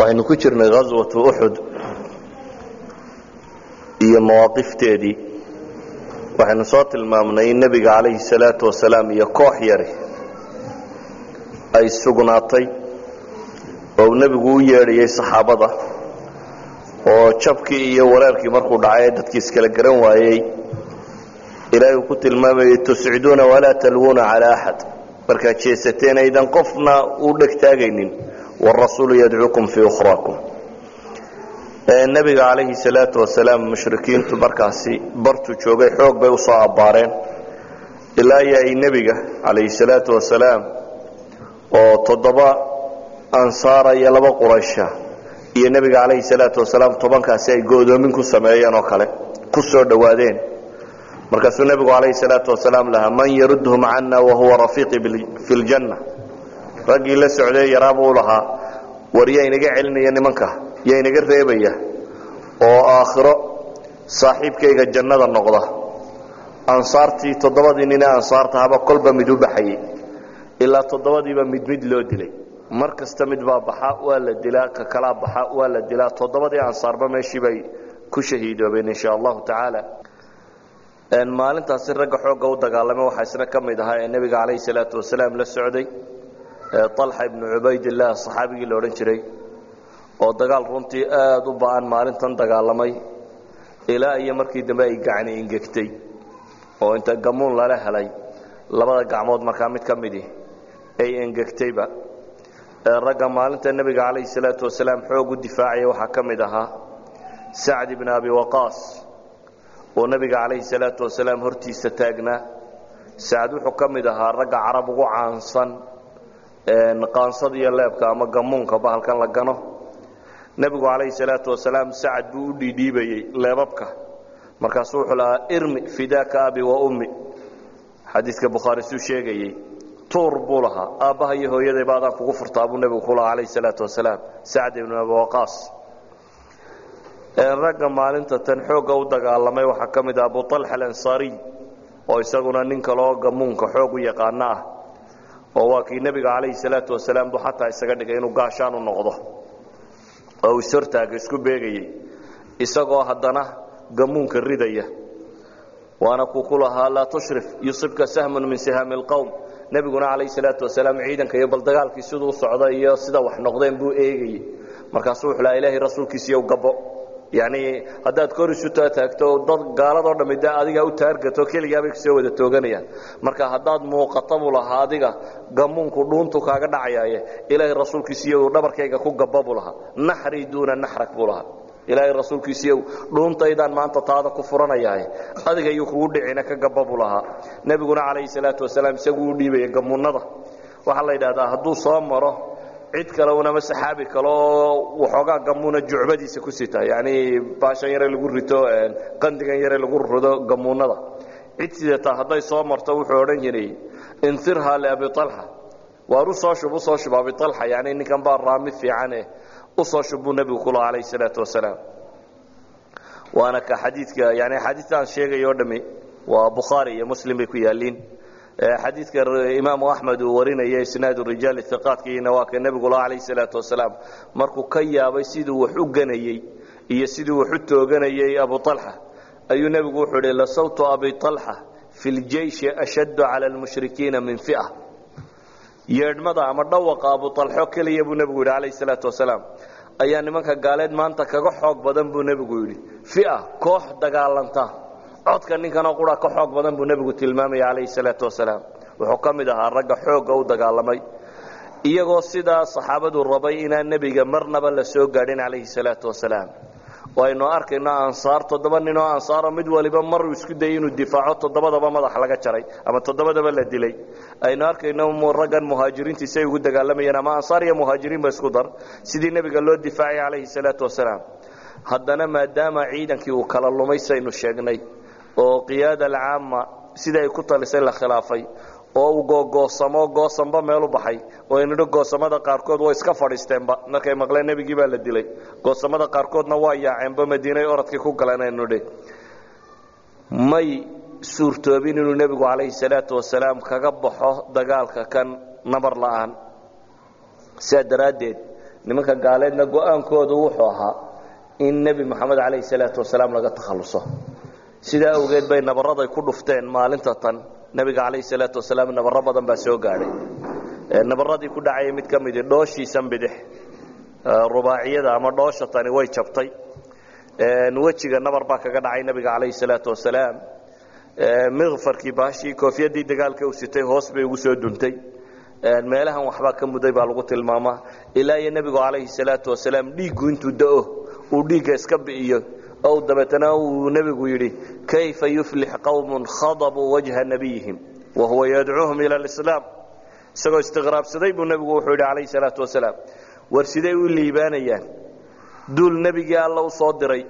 waxaynu ku jirnay ghaswatu uxud iyo mawaaqifteedii. Waxaynu soo tilmaamnay in nebiga calayhi salaatu wasalaam iyo koox yari ay sugnaatay oo uu nebigu u yeedhayay saxaabada oo jabkii iyo wareerkii markuu dhacay ee dadkii iskala garan waayey. Ilaahay uu ku tilmaamayay tusciduuna walaa talwuuna calaa axad markaad jeesateen aydan qofna u dhegtaagaynin wاrasuulu yadcuukum fii ukhraakum nebiga calayhi salaatu wasalaam mushrikiintu markaasi bartuu joogay xoog bay u soo abbaareen ilaa iyo ay nebiga calayhi salaatu wasalaam oo toddoba ansaara iyo laba quraysha iyo nebiga calayhi salaatu wasalaam tobankaasi ay go'doomin ku sameeyeen oo kale ku soo dhowaadeen markaasuu nebigu calayhi salaatu wasalaam lahaa man yarudhum cana wahuwa rafiiqi fi ljanna raggii la socday yaraa buu lahaa war yaa inaga celinaya nimanka yaa inaga reebaya oo aakhiro saaxiibkayga jannada noqda. Ansaartii toddobadii nine ansaarta haba kolba mid u baxayey. Ilaa toddobadiiba mid mid loo dilay. Mar kasta mid baa baxa waa la dilaa ka kalaa baxa waa la dilaa. Toddobadii ansaarba meeshii bay ku shahiidoobeen insha allahu tacaala. Maalintaasi ragga xoogga u dagaalamay waxaa isna ka mid ahaa ee nebiga calayhi salaatu wasalaam la socday alxa ibnu cubaydillaah saxaabigii la odhan jiray oo dagaal runtii aad u ba'an maalintan dagaalamay ilaa iyo markii dambe ay gacni ingegtay oo inta gamuun lala helay labada gacmood markaa mid ka midii ay engegtayba. Ragga maalinta nebiga calayhi salaatu wasalaam xoog u difaacaya waxaa ka mid ahaa sacd ibn abi waqaas oo nebiga calayhi salaatu wasalaam hortiisa taagnaa sacd wuxuu ka mid ahaa ragga carab ugu caansan qaansada iyo leebka ama gamuunka bahalkan la gano. Nebigu calayhi salaatu wasalaam sacad buu u dhiidhiibayey leebabka. Markaasuu wuxuu lahaa irmi fidaaka abi wa ummi. Xadiidka bukhaari sheegayey tuur buu lahaa aabbaha iyo hooyadayba adaan kugu furtaa buu nebigu ku lahaa calayhi salaatu wasalaam sacd ibnu abi ragga maalinta tan xoogga u dagaalamay waxaa ka mid ah abu alxa alansaariy oo isaguna nin kaloo gamuunka xoog u yaqaano ah oo waa kii nebiga calayhi salaatu wasalaam buu xataa isaga dhigay inuu gaashaan u noqdo. Oo uu ishortaaga isku beegayey isagoo haddana gamuunka ridaya. Waana kuu ku lahaa laa tushrif yusibka sahmun min sihaami alqowm nebiguna calayhi salaatu wasalaam ciidanka iyo bal dagaalkii siduu socda iyo sida wax noqdeen buu eegayey markaasuu wuxuu lahaa ilaahay rasuulkiisiiyow gabbo yacni haddaad kor isu taagto dad gaaladoo dhammi de adiga u taargato keligaabay ku soo wada tooganayaan. Marka haddaad muuqata buu lahaa adiga gamuunku dhuuntu kaaga dhacayaaye. Ilaahay rasuulkiisiiyow dhabarkayga ku gabba buu lahaa. Naxrii duuna naxrak buu lahaa. Ilaahay rasuulkiisiiyow dhuuntaydaan maanta taada ku furanayaaye. Adiga iyuu kugu dhicina ka gabba buu lahaa. Nebiguna calayhi salaatu wasalaam isaguu u dhiibaya gamuunnada waxaa la yidhahdaa hadduu soo maro cid kale unama saxaabi kaleoo waxoogaa gamuuna jucbadiisa ku sita yani baashan yare lagu rito qandigan yare lagu rido gamuunada cid sidataa hadday soo marto wuxuu odhan jiray inirhaa liabi alxa waar u soo shub u soo shub abi alxa yani ninkan baa raami fiicane u soo shub buu nebigu ku laha calayhi salaatu wasalaam. Waana ka xadiidka yani xadiidtaan sheegay o dhami waa bukhaari iyo muslim bay ku yaaliin xadiidka imaamu axmed uu warinaya isnaadu rijaal iqaadkiina waa ka nebigula calayh salaatu wasalaam. Markuu ka yaabay siduu wax u ganayey iyo siduu wax u tooganayey abu alxa ayuu nebigu wuxuu idhi lasawtu abi alxa fi ljeishi ashaddu cala lmushrikiina min fia yeedhmada ama dhawaqa abu alxo keliya buu nebigu yidhi calayh salaatu wasalaam. Ayaa nimanka gaaleed maanta kaga xoog badan buu nebigu yidhi. Fia koox dagaalanta codka ninkanoo qura ka xoog badan buu nebigu tilmaamaya calayhi salaatu wasalaam. Wuxuu ka mid ahaa ragga xoogga u dagaalamay. Iyagoo sidaa saxaabadu rabay inaan nebiga marnaba la soo gaadhin calayhi salaatu wasalaam. Aynu arkayno ansaar toddoba ninoo ansaaro mid waliba maruu isku dayay inuu difaaco toddobadaba madax laga jaray ama toddobadaba la dilay. Aynu arkayno raggan muhaajiriintii say ugu dagaalamayeen ama ansaar iyo muhaajiriinba isku dar sidii nebiga loo difaacay calayhi salaatu wasalaam. Haddana maadaama ciidankii uu kala lumay saynu sheegnay oo qiyaada alcaama sida ay ku talisay la khilaafay oo uu googoosamo goosanba meel u baxay oo aynidhi goosamada qaarkood way iska fadhiisteenba markay maqleen nebigii baa la dilay. Goosamada qaarkoodna waa yaaceenba madiinay oradkii ku galeen aynidhi may suurtoobin inuu nebigu calayhi salaatu wasalaam kaga baxo dagaalka kan nabar la'aan. Sidaa daraaddeed nimanka gaaleedna go'aankoodu wuxuu ahaa in nebi moxamed calayhi salaatu wasalaam laga takhalluso sidaa awgeed bay nabaraday ku dhufteen maalinta tan nebiga calayhi salaatu wasalaam nabaro badan baa soo gaadhay nabaradii ku dhacaya mid ka midi dhooshiisan bidix. Rubaaciyada ama dhoosha tani way jabtay. Wejiga nabar baa kaga dhacay nebiga calayhi salaatu wasalaam. Mikfarkii baashii koofiyadii dagaalka u sitay hoos bay ugu soo duntay. Meelahan waxbaa ka muday baa lagu tilmaamaa. Ilaa iyo nebigu calayhi salaatu wasalaam dhiiggu intuu da'o uu dhiigga iska bi'iyo ow dabeetana uu nebigu yidhi kayfa yuflix qowmun khadabuu wajha nabiyihim wahuwa yadcuuhum ila alislaam. Isagoo istiqraabsaday buu nebigu wuxuu yidhi calayhi salaatu wasalaam war siday u liibaanayaan? Duul nebigii alla u soo diray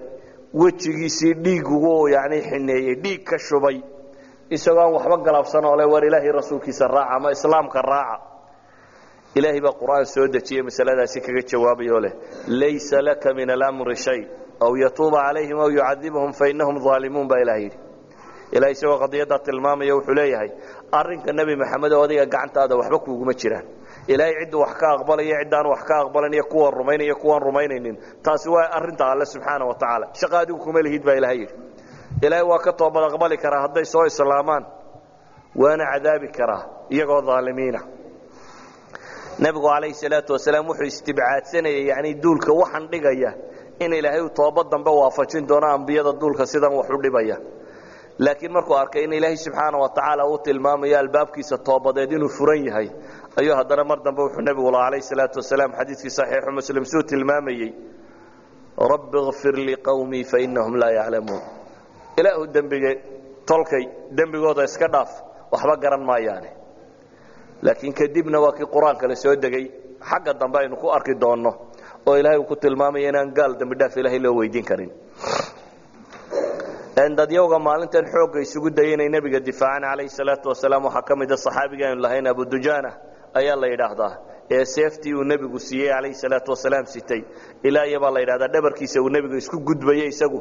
wejigiisii dhiig ugu xineeyey dhiig ka shubay. Isagoo waxba galabsan oo le war ilaahay rasuulkiisa raaca ama islaamka raaca. Ilaahay baa qur'aan soo dejiyey masaladaasi kaga jawaabayoo leh laysa laka min alamri shay aw yatuuba calayhim aw yucadibhum fainahum aalimuun baa ilaha yidhi ilahay isagoo qadiyaddaa tilmaamaya wuxuu leeyahay arrinka nebi maxamed oo adiga gacantaada waxba kuuguma jiraan ilaahay cidduu wax ka aqbalaya ciddaan wax ka aqbalan iyo kuwan rumaynaya kuwaan rumaynaynin taasi waa arrinta alle subxaana wa tacaala shaqa adigu kuma lihid baa ilahay yidhi ilaahay waa ka toobad aqbali karaa hadday soo islaamaan waana cadaabi karaa iyagoo aalimiina nebigu calayhi salaatu wasalaam wuxuu istibcaadsanayay yani duulka waxaan dhigaya in ilaahay uu dambe waafajin doono ambiyada duulka sidan wax u dhibaya. Laakiin markuu arkay in ilaahay subxaana wa tacaala uu tilmaamayo albaabkiisa toobadeed inuu furan yahay ayuu haddana mar dambe wuxuu nebigu laha calayhi salaatu wasalaam xadiidkii saxiixu muslim suu tilmaamayey rabbi kfir liqawmii fainahum laa yaclamuun. Ilaahu dembige tolkay dembigooda iska dhaaf waxba garan maayaane. Laakiin kadibna waa kii qur'aanka la soo degay xagga dambe aynu ku arki doonno oo ilaahay uu ku tilmaamaya inaan gaal dembi dhaaf ilaahay loo weydiin karin. Dadyowga maalintan xoogga isugu dayay inay nebiga difaacaan calayhi salaatu wasalaam waxaa ka mid a saxaabiga aynu lahayn abudujaana ayaa la yidhaahdaa ee seeftii uu nebigu siiyey calayhi salaatu wasalaam sitay. Ilaa iyo baa la yidhahdaa dhabarkiisa uu nebigu isku gudbayey isagu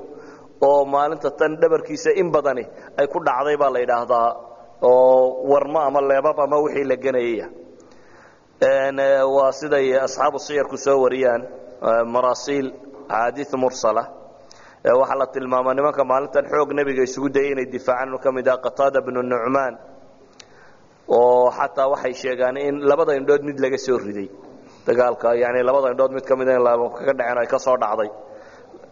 oo maalinta tan dhabarkiisa in badani ay ku dhacday baa la yidhaahdaa oo warmo ama leebab ama wixii la genayaya waa siday asxaabu siyarku soo wariyaan marasiil axaadiis mursala. Waxaa la tilmaamaa nimanka maalintan xoog nebiga isugu dayay inay difaacaan. Ka mid ah qataada bnu nucmaan oo xataa waxay sheegaan in labada indhood mid laga soo riday. Dagaalka yani labada indhood mid ka mida in kaga dhaceen ay ka soo dhacday.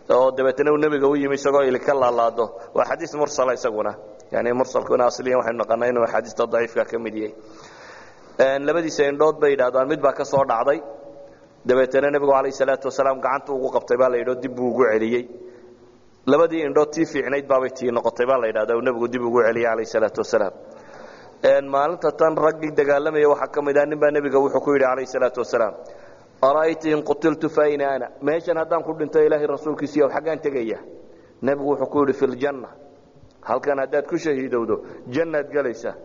Oo dabeetna uu nebiga u yimi isagoo ili ka laalaado. Waa xadiis mursala isaguna. Yani mursalkuna asliyan waxaynu naqanaa inuu axaadiista daciifka ka mid yahay labadiisa indhood bay yidhahdaan mid baa ka soo dhacday. Dabeetna nebigu calayh salaatu wasalaam gacanta ugu qabtay baa la yidhao dib buu ugu celiyey. Labadii indhood tii fiicnayd baabay tii noqotay baa la yidhahda nebigu dib ugu celiyey calayh salaatu wasalaam. Maalinta tan raggii dagaalamaya waxaa ka mid ah nin baa nebiga wuxuu ku yidhi calayh salaatu wasalaam ara'ayta in qutiltu fa ayna ana? Meeshan haddaan ku dhinto ilaahay rasuulkiisiiyow xaggaan tegaya. Nebigu wuxuu ku yidhi fi ljanna halkan haddaad ku shahiidowdo jannaad gelaysaa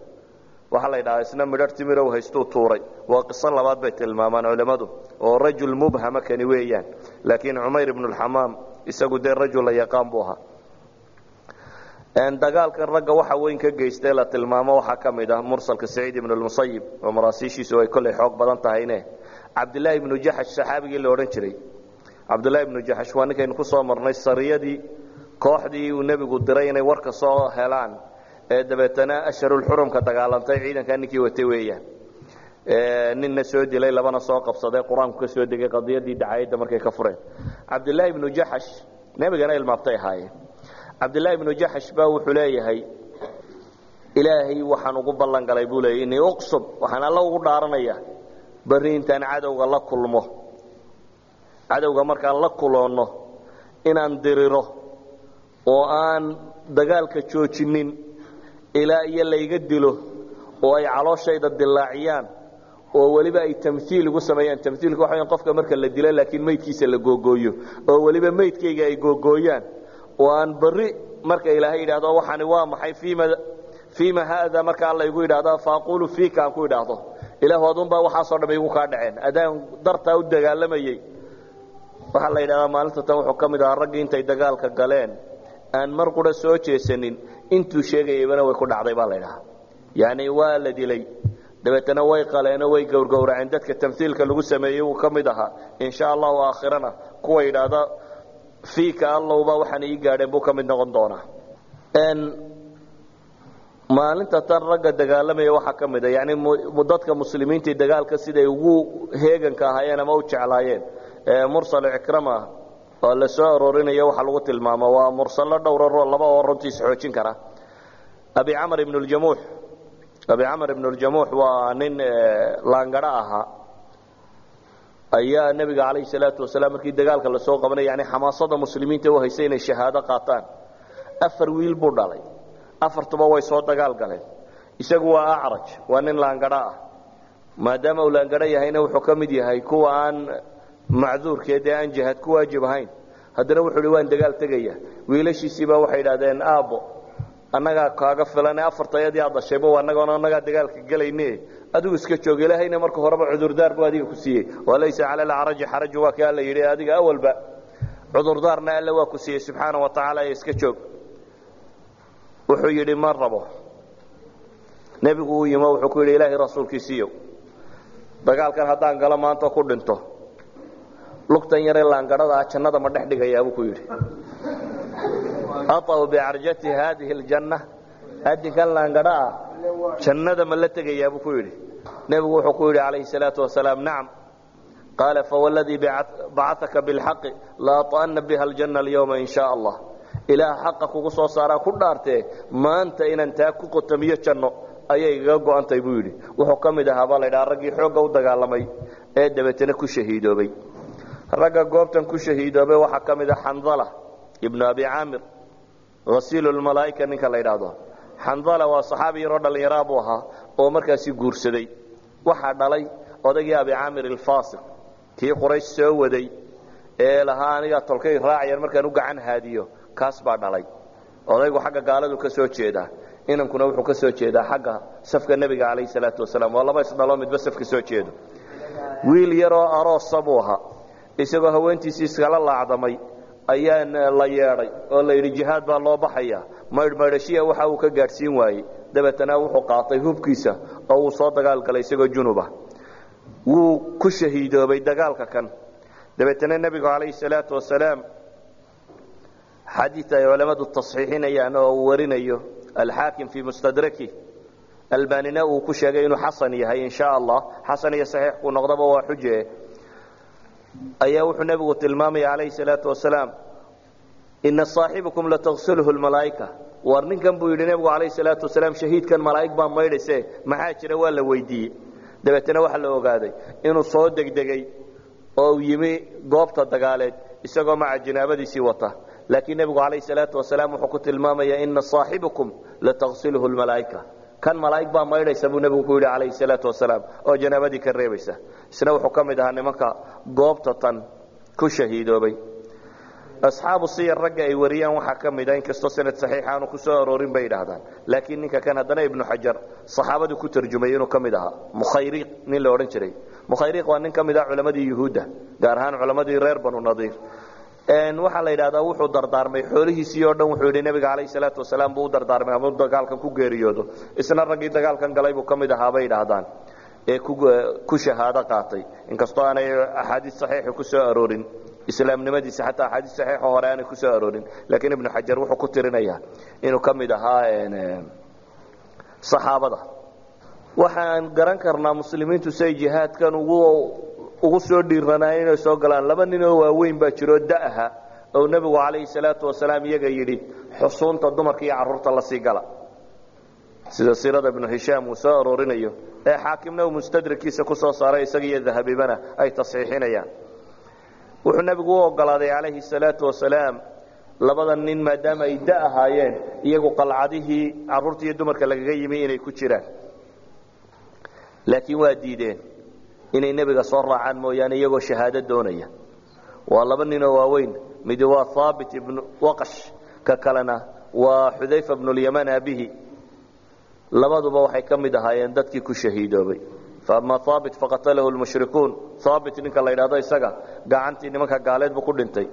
waxaa la yidhahaa isna midhar timirow haystuu tuuray. Waa qiso labaad bay tilmaamaan culimmadu oo rajul mubhama kani weeyaan. Laakiin cumayr ibnu lxamaam isagu dee rajul la yaqaan buu ahaa. Dagaalkan ragga waxa weyn ka geystay la tilmaamo waxaa ka mid ah mursalka saciid ibnu lmusayib oo maraasiishiisu ay kolley xoog badan tahayne cabdilaahi ibnu jaxash saxaabigii la odhan jiray. Cabdilaahi ibnu jaxash waa ninkaynu ku soo marnay sariyadii kooxdii uu nebigu diray inay warka soo helaan dabeetana asharulxurumka dagaalantay ciidankaa ninkii watay weeyaan. Ninna soo dilay labana soo qabsaday qur'aanku ka soo degay qadiyadii dacayadda markay ka fureen. Cabdilaahi ibnu jaxash nebigana ilmaabtay ahaayeen. Cabdilaahi ibnu jaxash baa wuxuu leeyahay ilaahay waxaan ugu ballan galay buu leeyay inii uqsub waxaan alla ugu dhaaranaya barri intaan cadowga la kulmo. Cadowga markaan la kuloonno inaan diriro oo aan dagaalka joojinin ilaa iyo layga dilo oo ay calooshayda dilaaciyaan oo weliba ay tamhiil igu sameeyaan. Tamhiilka waxa qofka marka la dilo laakiin meydkiisa la googooyo. Oo weliba meydkayga ay googooyaan. Oo aan barri marka ilaahay yidhaahdo waxani waa maxay? Fiima haada? Marka alla igu yidhaahdo faaqulu fiika aan ku idhaahdo ilaahu adunbaa waxaasoo dham igu kaa dhaceen. Adaan dartaa u dagaalamayey waxaa la yidhahdaa maalinta tan wuxuu ka mid ahaa raggii intay dagaalka galeen. Aan mar qura soo jeesanin intuu sheegayaybana way ku dhacday baa la ydhahaa yani waa la dilay. Dabeetana way qaleenoo way gowrgowraceen dadka tamhiilka lagu sameeyey wuu ka mid ahaa. Insha allahu aakhirana kuwa yidhaahda fiika allowba waxaan ii gaadheen buu ka mid noqon doonaa. Maalinta tan ragga dagaalamaya waxaa ka mid a yani dadka muslimiintii dagaalka siday ugu heeganka ahaayeen ama u jeclaayeen. Mursal ikrama oo la soo aroorinayo waxa lagu tilmaamo waa mursallo dhowraroo laba oo runtiis xoojin kara. Abi camr ibn ljamuux abi camr ibn ljamuux waa nin laangaro ahaa. Ayaa nebiga calayhi salaatu wasalaam markii dagaalka la soo qabanay yani xamaasada muslimiinta u haysay inay shahaado qaataan. Afar wiil buu dhalay. Afartuba way soo dagaal galeen. Isagu waa acraj waa nin laangaro ah. Maadaama uu laangaro yahayna wuxuu ka mid yahay kuwa aan macduurkeed ee aan jihaad ku waajib ahayn. Haddana wuxuu hi waan dagaal tegaya wiilashiisiiba waxay idhahdeen aabbo annagaa kaaga filane afartayadii aad dhashayba annagoona annagaa dagaalka gelayne adigu iska joog ilaahayna marka horeba cudurdaar buu adiga ku siiyey. Walaysa cala alacraji xaraju waa ka alla yidhi adiga awalba cudurdaarna alle waa ku siiyey subxaana wa tacaala ee iska joog. Wuxuu yidhi ma rabo. Nebigu uu yimo wuxuu ku yidhi ilaahay rasuulkiisiiyow dagaalkan haddaan galo maanta ku dhinto lugtan yaree laangadhada ah jannada ma dhex dhigayaabuu ku yidhi aطw bicarjati haadihi اljanna adinkan laangadho ah jannada ma la tegayaabuu ku yidhi nebigu wuxuu ku yidhi calayhi الsalaaةu wasalaam nacam qaala fawladii bacaka biاlxaqi laaطa'ana biha اljanna اlyawma in sha allah ilaah xaqa kugu soo saaraa ku dhaartee maanta inaan taa ku qotamiyo janno ayay igaga go'antay buu yidhi wuxuu ka mid ahaa baa la ydhaha raggii xoogga u dagaalamay ee dabeetana ku shahiidoobay ragga goobtan ku shahiidoobay waxaa ka mid a xandala ibnu abi caamir hasiilu lmalaa'ika ninka la ydhaahdo xandala waa saxaabi yaroo dhallinyaraa buu ahaa oo markaasi guursaday. Waxaa dhalay odaygii abi caamir alfaasiq. Kii quraysh soo waday ee lahaa anigaa tolkay raacyan markaan u gacan haadiyo kaas baa dhalay. Odaygu xagga gaaladu ka soo jeedaa inankuna wuxuu ka soo jeedaa xagga safka nebiga calayhi salaatu wasalaam. Waa laba isdhaloo midba safka soo jeedo. Wiil yaroo aroosa buu ahaa isagoo haweentiisii iskala laacdamay ayaa la yeedhay oo la yidhi jihaad baa loo baxaya. Maydhmaydhashiya waxa uu ka gaadhsiin waayey. Dabeetana wuxuu qaatay hubkiisa oo uu soo dagaalgalay isagoo junuba. Wuu ku shahiidoobay dagaalka kan. Dabeetana nebigu calayhi salaatu wasalaam xadiid ay culammadu tasxiixinayaan oo uu warinayo alxaakim fii mustadraki albanina uu ku sheegay inuu xasan yahay in sha allah. Xasan iyo saxiix kuu noqdaba waa xuje ayaa wuxuu nebigu tilmaamaya calayhi salaatu wasalaam ina saaxibukum latagsilhu lmalaa'ika war ninkan buu yidhi nebigu calayhi salaatu wasalaam shahiidkan malaa'ig baa maydhayse maxaa jira waa la weydiiyey. Dabeetana waxaa la ogaaday inuu soo degdegay oo uu yimi goobta dagaaleed isagoo maca jinaabadiisii wata. Laakiin nebigu calayhi salaatu wasalaam wuxuu ku tilmaamaya ina saaxibukum latagsilhu lmalaa'ika kan malaa'ig baa maydhaysa buu nebigu ku yidhi calayhi salaatu wasalaam oo janaabadii ka reebaysa. Isna wuxuu ka mid ahaa nimanka goobta tan ku shahiidoobay. Asxaabu siyar ragga ay wariyaan waxaa ka mid a inkastoo sanad saxiix aanu ku soo aroorin bay yidhaahdaan. Laakiin ninka kan haddana ibnu xajar saxaabadii ku tarjumay inuu ka mid ahaa mukhayriiq nin la odhan jiray. Mukhayriiq waa nin ka mid ah culammadii yuhuudda gaar ahaan culammadii reer banu nadiir waxaa la yidhahdaa wuxuu dardaarmay xoolihiisii oo dhan wuxuu yidhi nebiga calayhi salaatu wasalaam buu u dardaarmay ama dagaalkan ku geeriyoodo. Isna raggii dagaalkan galay buu ka mid ahaa bay yidhaahdaan ee ku shahaado qaatay. Inkastoo aanay axaadiis saxiixa ku soo aroorin islaamnimadiisa xataa axaadiis saxiixo hore aanay ku soo aroorin laakiin ibnu xajar wuxuu ku tirinayaa inuu ka mid ahaa saxaabada. Waxaan garan karnaa muslimiintu say jihaadkan ugu ugu soo dhiiranaayeen inay soo galaan. Laba nin oo waaweyn baa jiroo da'aha oo nebigu calayhi salaatu wasalaam iyaga yidhi xusuunta dumarka iyo carruurta la sii gala. Sida siirada ibnu hishaam uu soo aroorinayo ee xaakimna uu mustadrikiisa ku soo saaray isaga iyo dahabibana ay tasxiixinayaan wuxuu nebigu u ogolaaday calayhi salaatu wasalaam labada nin maadaama ay da ahaayeen iyagu qalcadihii carruurta iyo dumarka lagaga yimi inay ku jiraan. Laakiin waa diideen inay nebiga soo raacaan mooyaane iyagoo shahaado doonaya. Waa laba ninoo waaweyn midi waa haabit ibnu waqash ka kalena waa xudayfa bnulyamaan aabihi. Labaduba waxay ka mid ahaayeen dadkii ku shahiidoobay. Faama haabit faqatalahu lmushrikuun haabit ninka la ydhahdo isaga gacantii nimanka gaaleed buu ku dhintay.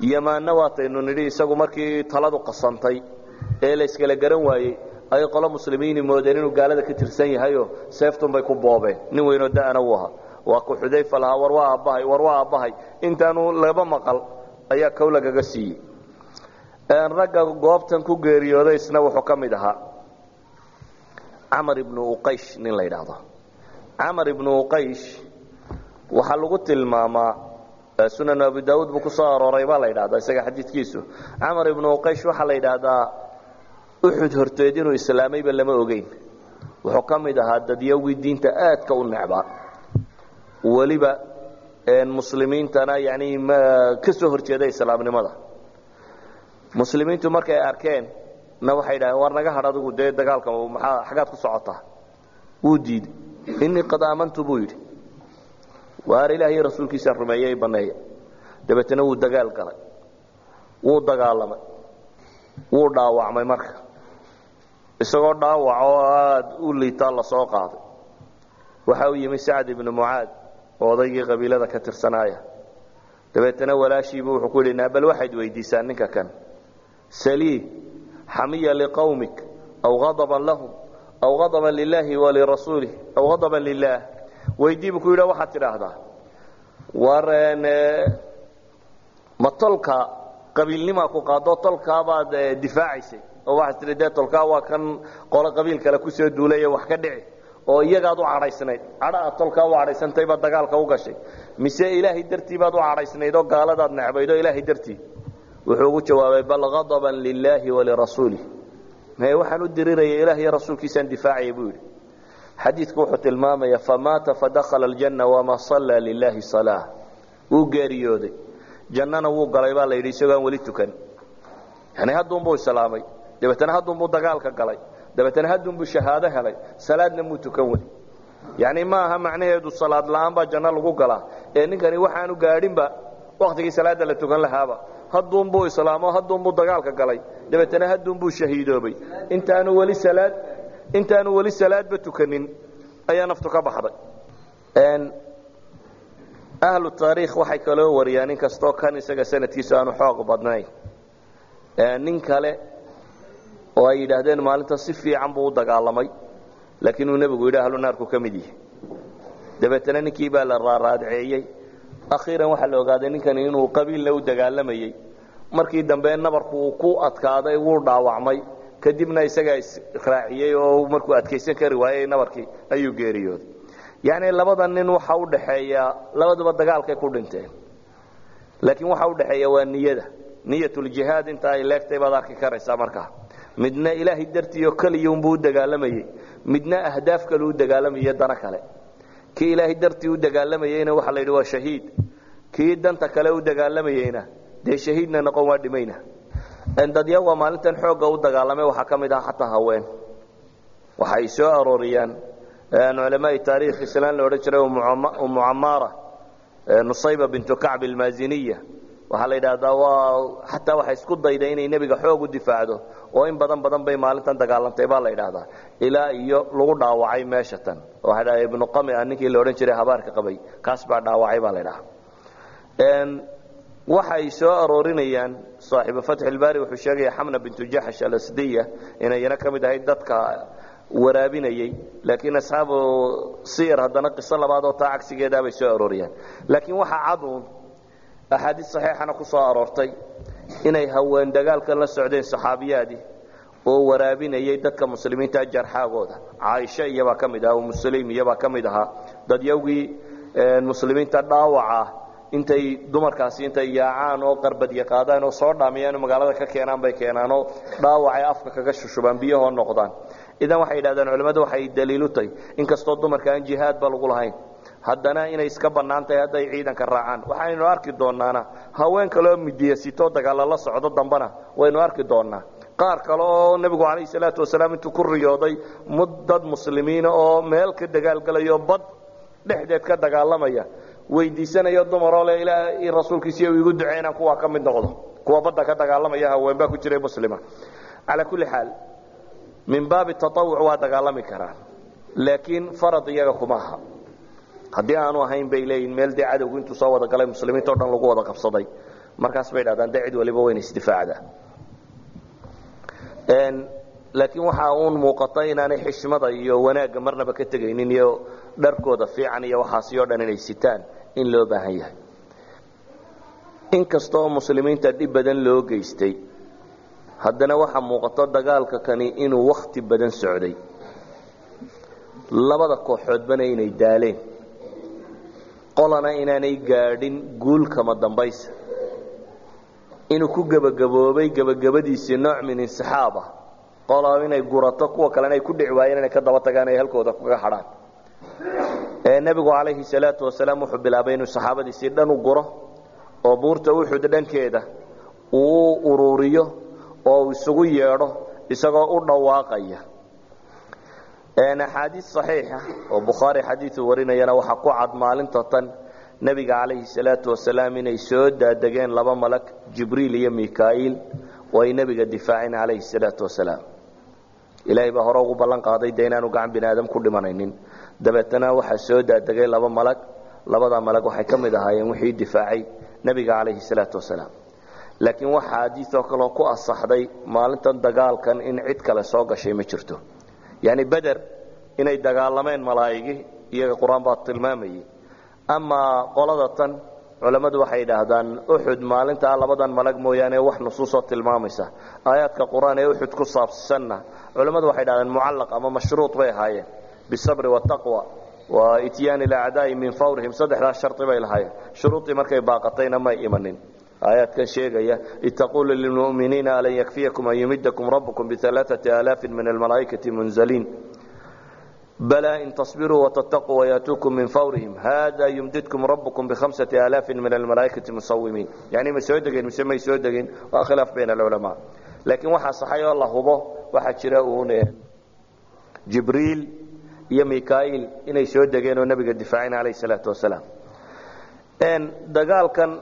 Yamaanna waataynu nidhi isagu markii taladu qasantay ee la yskala garan waayey ayay qolo muslimiini moodeen inuu gaalada ka tirsan yahayoo seeftun bay ku boobeen. Nin weynoo da'ana u ahaa waa ku xudayfa lahaa war waa aabbahay war waa aabbahay intaanu laba maqal ayaa kow lagaga siiyey. Ragga goobtan ku geeriyooday isna wuxuu ka mid ahaa camar ibnu uqaysh nin la yidhaahdo. Camar ibnu uqaysh waxaa lagu tilmaamaa sunan abi daauud buu ku soo arooray baa la yidhahdaa isaga xadiidkiisu. Camar ibnu uqaysh waxaa la yidhaahdaa uxud horteed inuu islaamayba lama ogeyn. Wuxuu ka mid ahaa dadyawgii diinta aadka u necbaa weliba muslimiintana yani ka soo horjeeda islaamnimada. Muslimiintu markay arkeen na waxay dhaheen war naga hadh adigu dee dagaalka maxaa xaggaad ku socotaa wuu diiday innii qad aamantu buu yidhi. Waar ilaah iyo rasuulkiisa rumeeyey baneeya dabeetana wuu dagaal galay. Wuu dagaalamay. Wuu dhaawacmay marka isagoo dhaawac oo aada u liitaa la soo qaaday. Waxa uu yimi sacd ibnu mucaad oo odaygii qabiilada ka tirsanaaya. Dabeetana walaashiibu wuxuu ku yidhi naabal waxayd weydiisaa ninka kan. Salii xamiya liqawmik aw adaban lahum aw adaban lilaahi walirasuulih aw adaban lilaah weydii buu ku yidhi waxaad tidhaahdaa war ma tolka qabiilnimaa ku qaado tolkaabaad difaacaysay oo waxaad tihi dee tolkaa waa kan qolo qabiil kale ku soo duulay wax ka dhici oo iyagaad u cadhaysnayd. Cadha aad tolkaa u cadhaysantay baad dagaalka u gashay. Mise ilaahay dartii baad u cadhaysnayd oo gaaladaad necbayd oo ilaahay dartii? Wuxuu ugu jawaabay bal adaban lilaahi walirasuulih maye waxaan u diriraya ilaah iyo rasuulkiisaan difaacaya buu yidhi. Xadiidku wuxuu tilmaamaya famaata fadakhala aljanna wamaa sallaa lilaahi salaa. Wuu geeriyooday. Jannana wuu galay baa la yidhi isagoo aan weli tukan. Yani hadduunbuu islaamay dabeetana hadduunbuu dagaalka galay dabeetana hadduunbuu shahaado helay salaadna muu tukan weli. Yani ma aha macnaheedu salaad la'aan baa janno lagu galaa ee ninkani waxaanu gaadhinba waktigii salaada la tukan lahaaba. Hadduunbuu islaamo hadduunbuu dagaalka galay dabeetana hadduunbuu shahiidoobay. Intaanu weli salaad intaanu weli salaadba tukanin ayaa naftu ka baxday. Ahlu taariikh waxay kaloo wariyaan in kastoo kan isaga sanadkiisu aanu xoog badnayn. Nin kale oo ay yidhaahdeen maalinta si fiican buu u dagaalamay laakiin uu nebigu yidhi ahlu naarku ka mid yihi. Dabeetana ninkii baa la raaraadceeyey. Akhiiran waxaa la ogaaday ninkani inuu qabiilna u dagaalamayey. Markii dambe nabarku uu ku adkaaday wuu dhaawacmay. Kadibna isagaa israaciyey oo markuu adkaysan kari waayey nabarkii ayuu geeriyooday. Yacni labada nin waxa u dhaxeeya labaduba dagaalkay ku dhinteen. Laakiin waxa u dhaxeeya waa niyada. Niyatuljihaad inta ay leegtay baad arki karaysaa markaa midna ilaahay dartiioo keliya unbuu u dagaalamayey midna ahdaaf kale u dagaalamaye dana kale. Kii ilaahay dartii u dagaalamayeyna waxaa la yidhi waa shahiid. Kii danta kale u dagaalamayeyna dee shahiidna noqon waa dhimayna. Dadyaga maalintan xoogga u dagaalamay waxaa ka mid ah xataa haween. Waxay soo arooriyaan culamaai taarikh islaan la odhan jiray umu camaara nusayba bintu kacb almaaziniya. Waxaa la yidhaahdaa waa xataa waxay isku dayday inay nebiga xoog u difaacdo oo in badan badan bay maalintan dagaalantay baa la yidhaahdaa. Ilaa iyo lagu dhaawacay meesha tan waxaa dhaha ibnu qamia ninkii la odhan jiray habaarka qabay kaas baa dhaawacay baa la ydhaha waxay soo aroorinayaan saaxiibu fatxi ilbaari wuxuu sheegaya xamna bintu jaxsh alasdiya inayna ka mid ahayd dadka waraabinayey laakiin asxaabu siyar haddana qiso labaad oo taa cagsigeedaa bay soo arooriyaan. Laakiin waxaa caduun axaadiis saxiixana ku soo aroortay inay haween dagaalkan la socdeen saxaabiyaadii oo waraabinayay dadka muslimiinta jarxaagooda. Caaisha iyabaa ka mid aha umusalim iyabaa ka mid ahaa dadyawgii muslimiinta dhaawaca intay dumarkaasi intay yaacaan oo qarbadya qaadaan oo soo dhaamiyaan oo magaalada ka keenaan bay keenaan oo dhaawacay afka kaga shushubaan biyahoo noqdaan. Idan waxay yidhahdeen culimmadu waxay daliilu tahay inkastoo dumarka aan jihaadba lagu lahayn haddana inay iska bannaan tahay hadday ciidanka raacaan. Waxaynu arki doonaana haween kaleoo midiyasitoo dagaalla la socdo dambana waynu arki doonaa qaar kale oo nebigu calayhi salaatu wasalaam intuu ku riyooday dad muslimiina oo meel ka dagaalgelayo bad dhexdeed ka dagaalamaya weydiisanayo dumaroo le ilaahay rasuulkiisiiy igu inaan kuwaa ka mid noqdo. Kuwa badda ka dagaalamaya haween baa ku jiray muslima. Calaa kulli xaal min baabi taawuc waa dagaalami karaan laakiin farad iyaga kuma aha haddii aanu ahayn bay leeyihiin meel dee cadowgu intuu soo wada galay muslimiinto dhan lagu wada qabsaday. Markaas bay dhahdaan dee cid waliba wayna isdifaacda. Laakiin waxaa uun muuqata inaanay xishmada iyo wanaagga marnaba ka tegaynin iyo dharkooda fiican iyo waxaasi dhan inay sitaan in loo baahan yahay. Inkastoo muslimiinta dhib badan loo geystay haddana waxaa muuqato dagaalka kani inuu wakhti badan socday. Labada kooxoodbana inay daaleen qolana inaanay gaadhin guul kama dambaysa. Inuu ku gebagaboobay gebagabadiisii nooc min insixaab ah qola inay gurato kuwa kalena ay ku dhici waayeen inay ka daba tagaan ay halkooda kaga hadhaan nebigu calayhi salaatu wasalaam wuxuu bilaabay inuu saxaabadiisii dhan u guro oo buurta uxud dhankeeda uu ururiyo oo isugu yeedho isagoo u dhawaaqaya axaadiis saxiixa oo bukhaari xadiiu warinayana waxaa ku cad maalinta tan. Nebiga calayhi salaatu wasalaam inay soo daadegeen laba malag jibriil iyo mikaa'iil oo ay nebiga difaaceen calayhi salaatu wasalaam. Ilaahay baa hore ugu ballan qaaday dee gacan bini ku dhimanaynin. Dabeetana waxaa soo daadegay laba malag labadaa malag waxay ka mid ahaayeen wixii difaacay nebiga calayhi salaatu wasalaam. Laakiin wax xaadiioo kaloo ku asaxday maalintan dagaalkan in cid kale soo gashay ma jirto yani beder inay dagaalameen malaa'igi iyaga qur'aan baa tilmaamayay amaa qolada tan culammadu waxay idhaahdaan uxud maalintaa labadan malag mooyaane wax nusuusoo tilmaamaysa. Aayaadka qur'aan ee uxud ku saabsanna culammadu waxay dhahdeen mucallaq ama mashruuط bay ahaayeen. Bisabri wataqwa wa ityaani alacdaa'i min fawrihim saddexdaas shardi bay lahaayeen. Shuruudii markay baaqatayna may imanin aayaadkan sheegaya itaqulu lilmuminiina alan yakfiyakum an yumidakum rabbukum bialaaثati aalaafin min almalaa'ikati munzaliin. Balaa in tasbiruu watataquu wayaatuukum min fawrihim hada yumdidkum rabbukum bihamsati aalaafin min almalaa'ikati musawimiin yani ma soo degeen mise may soo degeen waa khilaaf bayna alculamaa laakiin waxaa saxay oo la hubo waxaa jira uun jibriil iyo mikaa'iil inay soo degeen oo nebiga difaaceen calayh salaatu wasalaam. Dagaalkan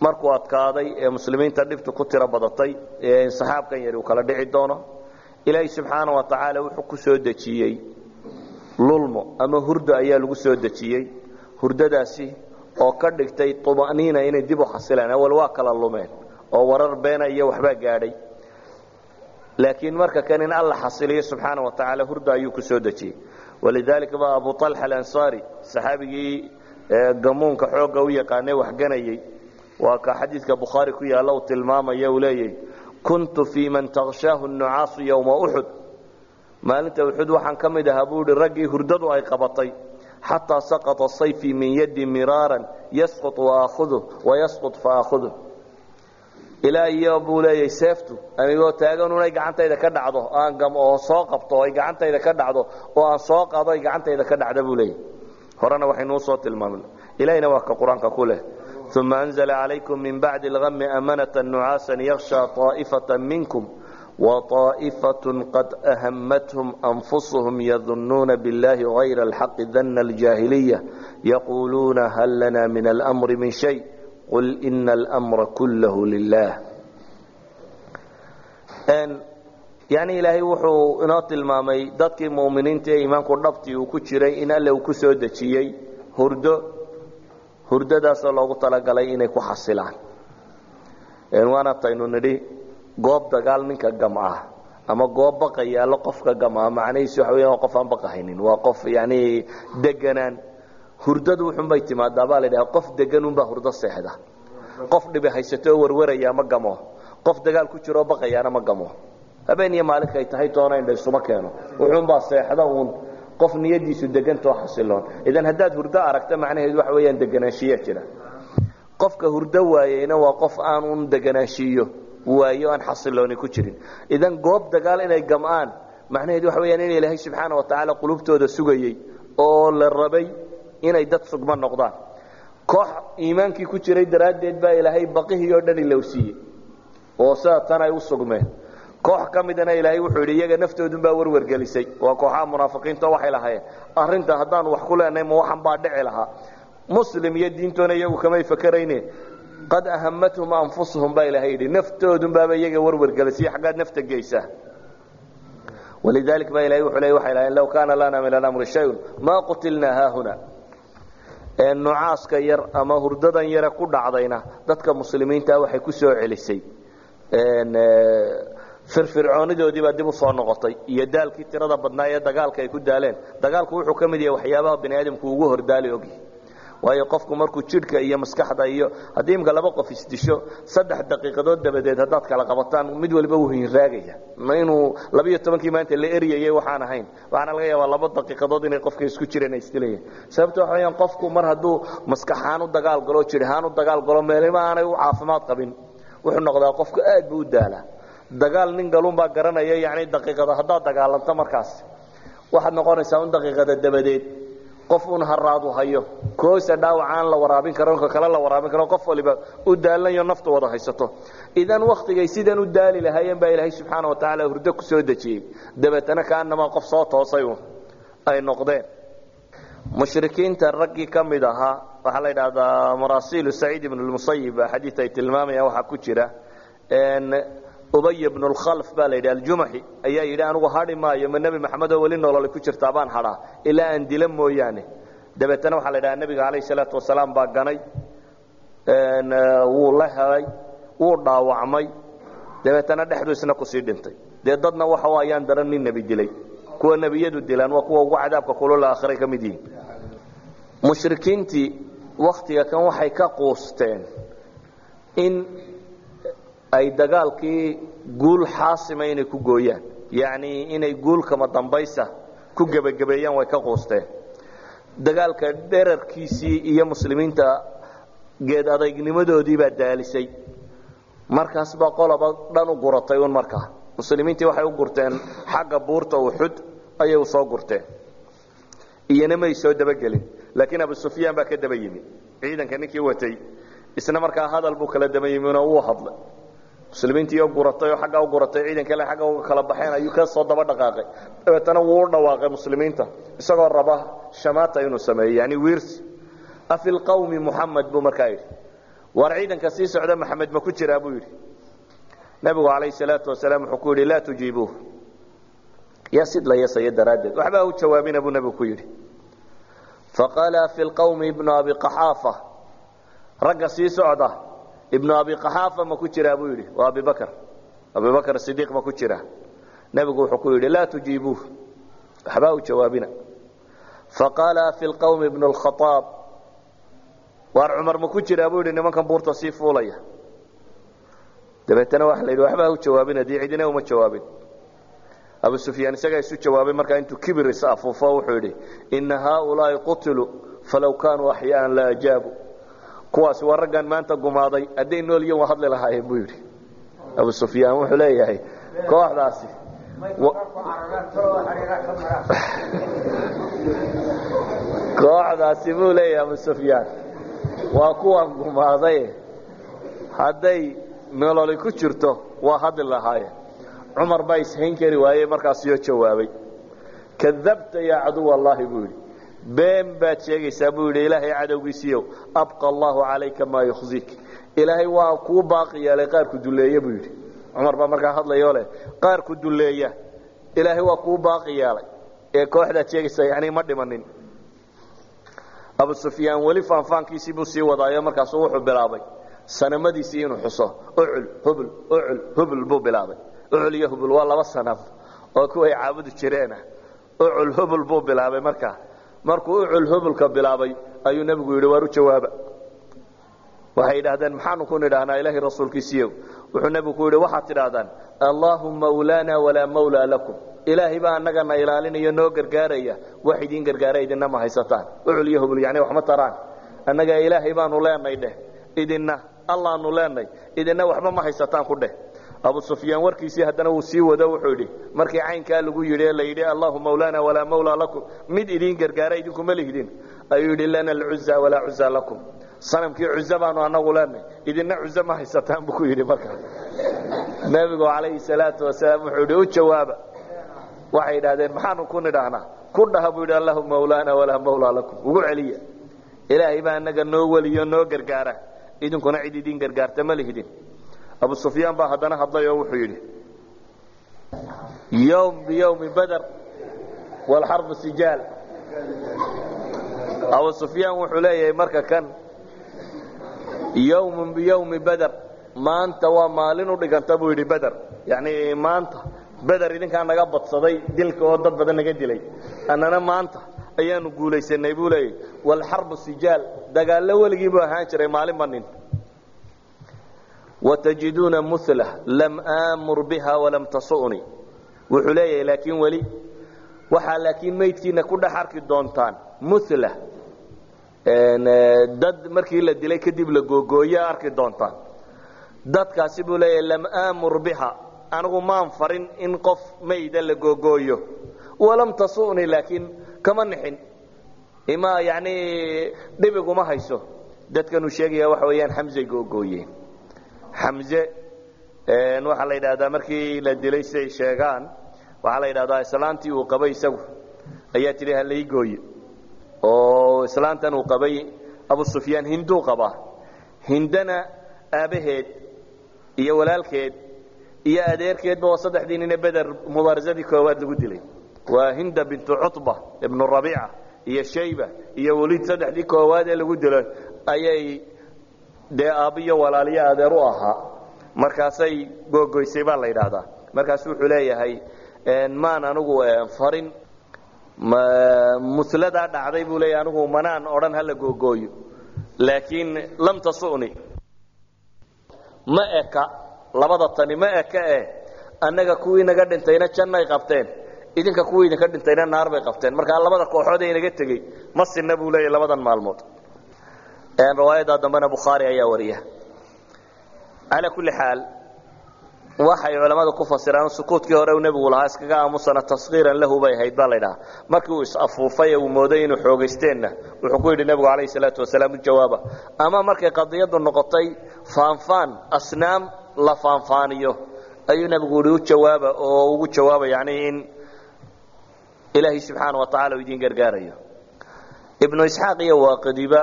markuu adkaaday ee muslimiinta dhibtu ku tiro badatay ee insaxaabkan yari uu kala dhici doono ilaahay subxaana wa tacaala wuxuu ku soo dejiyey lulmo ama hurdo ayaa lagu soo dejiyey. Hurdadaasi oo ka dhigtay uma'niina inay dib u xasilaan awal waa kala lumeen oo warar beena iyo waxbaa gaadhay. Laakiin marka kan in alla xasiliyo subxaana wa tacaala hurdo ayuu ku soo dejiyey. Walidaalika ba abu alxa alansaari saxaabigii gamuunka xoogga u yaqaanay waxganayey waa ka xadiidka bukhaari ku yaalla uu tilmaamaya uu leeyahy kuntu fii man takshaahu nucaasu yowma uxud maalinta uxud waxaan ka mid ahaa buu ihi raggii hurdadu ay qabatay xataa saqطa sayfii min yadi miraaran yasqut waaahudu wayasqut faaahudu ilaa iyo buu leeyahy seeftu anigoo taaganunay gacantayda ka dhacdo aan gamo oo soo qabto ay gacantayda ka dhacdo oo aan soo qado ay gacantayda ka dhacda buu leeyahy horena waxaynuu soo tilmaamna ilahina waa ka qur'aanka ku leh uma anzla calaykum min bacdi lami amanata nucaasan yaksha aa'ifata minkum waaa'ifatu qad ahamathum anfusuhum yadunuuna billahi gayra alxaqi dana aljaahiliya yaquuluuna hal lana min almri min shay qul ina almra kullahu lilah yani ilaahay wuxuu inoo tilmaamay dadkii muminiinta ee iimaanku dhabtii uu ku jiray in alle uu ku soo dejiyey hurdo hurdadaasoo loogu talagalay inay ku xasilaan. Waana taynu nidhi goob dagaal ninka gamca ama goob baqa yaallo qofka gamca macnihiisu waxa weya waa qof aan baqahaynin waa qof yani deganaan hurdadu wuxunbay timaadaa baa la dhaha qof deganunbaa hurdo seexda. Qof dhibi haysato oo warwaraya ma gamo. Qof dagaal ku jiroo baqayaana ma gamo. Habeen iyo maalinka ay tahay toona indha isuma keeno. Wuxuunbaa seexda uun qof niyadiisu degantoo xasiloon. Idan haddaad hurdo aragta macnaheedu waxa weeyaan deganaanshiyaa jira. Qofka hurdo waayeyna waa qof aan un deganaanshiiyo waayo aan xasilooni ku jirin. Idan goob dagaal inay gam'aan macnaheedu waxa weyaan in ilaahay subxaana wa tacaala qulubtooda sugayey oo la rabay inay dad sugma noqdaan. Koox iimaankii ku jiray daraaddeed baa ilaahay baqihii oo dhan ilowsiiyey oo sida tan ay u sugmeen koox ka midana ilaahay wuxuu yidhi iyaga naftoodunbaa warwargelisay. Waa kooxaha munaafiqiinto waxay lahaayeen. Arrinta haddaanu wax ku leenahay ma waxan baa dhici lahaa. Muslim iyo diintoona iyagu kamay fakerayne qad ahamathum anfusuhum baa ilahay yidhi. Naftoodunbaaba iyaga warwargelisay xaggaad nafta geysaa walidalik baa ilahay wuxuu leey waxay lahayn low kaana lana min alamri shayun maa qutilnaa haahuna nucaaska yar ama hurdadan yare ku dhacdayna dadka muslimiinta waxay ku soo celisay firfircoonidoodii baa dib u soo noqotay iyo daalkii tirada badnaa ee dagaalka ay ku daaleen. Dagaalku wuxuu ka mid yahay waxyaabaha bani aadamku ugu hordaali ogyahay waayo qofku markuu jidhka iyo maskaxda iyo haddii imka laba qof isdisho saddex daqiiqadood dabadeed haddaad kala qabataan mid waliba wuu hinraagaya inuu labiyo tobankii maanta la eryayay waxaan ahayn waxaana laga yaabaa laba daqiiqadood inay qofka isku jireen ay isdilayeen sababta waxa weyaan qofku mar hadduu maskaxaan u dagaal galo jidhahaan u dagaal galo meelima aanay u caafimaad qabin wuxuu noqdaa qofku aad buu u daalaa dagaal nin galuunbaa garanaya yani daqiiqada haddaad dagaalanto markaas. Waxaad noqonaysaa un daqiiqada dabadeed. Qof un haraadu hayo. Koosa dhaawacaan la waraabin karo ka kale la waraabin karo qof waliba u daalanyo naftu wada haysato. Idan waktigay sidan u daali lahaayeen baa ilaahay subxaana watacaala hurdo ku soo dejiyey. Dabeetana kaanamaa qof soo toosay un ay noqdeen. Mushrikiinta raggii ka mid ahaa waxaa la yidhaahdaa maraasiilu saciid ibn lmusayib xadiid ay tilmaamayaan waxaa ku jira ubay bn lkhalf baa la yidhi aljumaxi ayaa yidhi anugu hadhi maayo ma nebi maxamedoo weli nololay ku jirtaa baan hadhaa ilaa aan dila mooyaane. Dabeetana waxaa la yidhaha nebiga calayh salaatu wasalaam baa ganay wuu la helay wuu dhaawacmay dabeetana dhexdu isna ku sii dhintay. Dee dadna waxa ayaan daran nin nebi dilay. Kuwa nebiyadu dilaan waa kuwa ugu cadaabka kulula aakhiray ka mid yihiin. Mushrikiintii waktiga kan waxay ka quusteen in ay dagaalkii guul xaasima inay ku gooyaan. Yacni inay guul kama dambaysa ku gebagabeeyaan way ka quusteen. Dagaalka dherarkiisii iyo muslimiinta geed adaygnimadoodii baa daalisay. Markaas baa qoloba dhan u guratay un markaa. Muslimiintii waxay u gurteen xagga buurta uxud ayay u soo gurteen. Iyana may soo dabagelin laakiin abu sufyaan baa ka daba yimi. Ciidanka ninkii watay isna markaa hadal buu kala daba yiminoo wuu hadlay muslimiintii oo guratay oo aggaa u guratay ciidanka ile agga uga kala baxeen ayuu ka soo daba dhaqaaqay. Dabeetana wuu u dhawaaqay muslimiinta isagoo raba shamaata inuu sameeyo yani wiirsi afi lqawmi muxamed buu markaa yidhi. Waar ciidanka sii socda maxamed ma ku jiraa buu yidhi. Nabigu calayh salaatu wasalaam wuxuu ku yidhi laa tujiibuuh yaa sidla yasaya daraaddeed. Waxbaa u jawaabina buu nebigu ku yidhi. Faqaala afi lqawmi ibnu abi qaxaafa ragga sii socda ibnu abi qaxaafa ma ku jiraa buu yidhi. Waa abibakr abibakr sidiiq ma ku jiraa. Nebigu wuxuu ku yidhi laa tujiibuuh. Waxbaa u jawaabina. Faqaala afi lqawmi ibnu lkhaaab waar cumar ma ku jiraa buu yidhi nimankan buurta sii fuulaya. Dabeetana waxa la yidhi waxbaa u jawaabina dee cidina uma jawaabin. Abu sufyaan isagaa isu jawaabay markaa intuu kibir is afuufo wuxuu yidhi ina haaulaai qutiluu falow kaanuu axyaaan la ajaabu kuwaasi waa raggan maanta gumaaday hadday nool yihiin waa hadli lahaayeen buu yidhi. Abu sufyaan wuxuu leeyahay kooxdaasi kooxdaasi buu leeyahay abu sufyaan. Waa kuwan gumaaday. Hadday nololi ku jirto waa hadli lahaayeen. Cumar baa ishayn kari waayey markaasiyoo jawaabay. Kadabta yaa caduw allahi buu yidhi been baad sheegaysaa buu yidhi ilaahay cadowgiisiiyow abqa allahu calayka maa yukhzik. Ilaahay waa kuu baaqi yeelay qaarku duleeye buu yidhi. Cumar baa markaa hadlayoo leh qaarku duleeya ilaahay waa kuu baaqi yeelay. Ee kooxdaad sheegaysaa yani ma dhimanin. Abu sufyaan weli faanfaankiisii buu sii wadaayo markaasuu wuxuu bilaabay. Sanamadiisii inuu xuso ucul hubl ucul hubl buu bilaabay. Ucul iyo hubl waa laba sanam oo kuway caabudi jireena ucul hubl buu bilaabay markaa markuu ucul hubulka bilaabay ayuu nebigu yidhi waar u jawaaba? Waxay yidhaahdeen maxaanu ku nidhaahnaa ilaahay rasuulkiisiiyow. Wuxuu nebigu ku yidhi waxaad tidhaahdaan allaahu mawlaana walaa mawlaa lakum. Ilaahay baa annagana ilaalinayo noo gargaaraya wax idiin gargaara idinna ma haysataan. Ucul iyo hubul yani waxma taraan. Annaga ilaahay baanu leenay dheh idinna allaanu leenay idinna waxba ma haysataan ku dheh abu sufyaan warkiisii haddana wuu sii wado wuxuu yidhi markii caynkaa lagu yidhi la yidhi allahu mawlaana walaa mawlaa lakum mid idiin gargaara idinkuma lihdin ayuu yidhi lana alcuza walaa cuza lakum. Sanamkii cuze baanu anagu leenay idinna cuze ma haysataan buu ku yidhi markaa. Nebigu calayhi salaatu wasalaam wuxuu yidhi u jawaaba. Waxay yidhahdeen maxaanu ku nidhaahnaa ku dhaha buu yidhi allahu mawlaana walaa mawlaa lakum. Ugu celiya. Ilaahay baa anaga noo weliyo noo gargaara. Idinkuna cid idiin gargaarta ma lihdin abu sufyaan baa haddana hadlay oo wuxuu yidhi ywm bywmi beder wlxarbu sijaal. Abu sufyaan wuxuu leeyahay marka kan ywm bywmi beder maanta waa maalin u dhiganta buu yidhi beder yani maanta beder idinkaa naga badsaday dilka oo dad badan naga dilay. Annana maanta ayaanu guulaysanay buu leeyay walxarbu sijaal dagaallo weligii buu ahaan jiray maalinba nin watajiduuna mula lam aamur biha walam tasu'ni wuxuu leeyahay laakiin weli waxaa laakiin maydkiina ku dhex arki doontaan mula dad markii la dilay kadib la googooye arki doontaan dadkaasi buu leeyahay lam aamur biha anigu maan farin in qof mayda la googooyo walam tasu'ni laakiin kama nixin ima yani dhibiguma hayso dadkanuu sheegaya waxa weeyaan xamzay googooyeen xamze waxaa la yidhaahdaa markii la dilay siday sheegaan waxaa la yidhahdaa islaantii uu qabay isagu ayaa tidhi halai gooye. Oo islaantan uu qabay abu sufyaan hinduu qabaa hindana aabbaheed iyo walaalkeed iyo adeerkeedba oo saddexdii nine beder mubaarasadii koowaad lagu dilay. Waa hinda bintu cutba ibnu rabiica iyo shayba iyo weliid saddexdii koowaad ee lagu dilo ayay dee aabbiyo walaaliyo adeer u ahaa markaasay googoysay baa la yidhaahdaa. Markaasu wuxuu leeyahay maan anigu farin muladaa dhacday buu leeyahay anigu manaan odhan hala googooyo laakiin lam tasuni. Ma eka labada tani ma eka eh annaga kuwii naga dhintayna jannay qabteen. Idinka kuwii idinka dhintayna naar bay qabteen. Markaa labada kooxood ee inaga tegey ma sinna buu leeyahay labadan maalmood riwaayadda dambena bukhaari ayaa wariya. Calaa kulli xaal waxay culammadu ku fasiraan sukuudkii hore uu nebigu lahaa iskaga aamusana taskiiran lahu bay ahayd baa laydhaha markii uu is-afuufay ee uu mooday inuu xoogaysteenna wuxuu ku yidhi nebigu calayhi salaatu wasalaam u jawaaba. Ama markay qadiyaddu noqotay faanfaan asnaam la faanfaaniyo. Ayuu nebigu yihi u jawaaba oo ugu jawaaba yani in ilaahay subxaana wa tacala uu idiin gargaarayo. Ibnu isxaaq iyo waaqidiba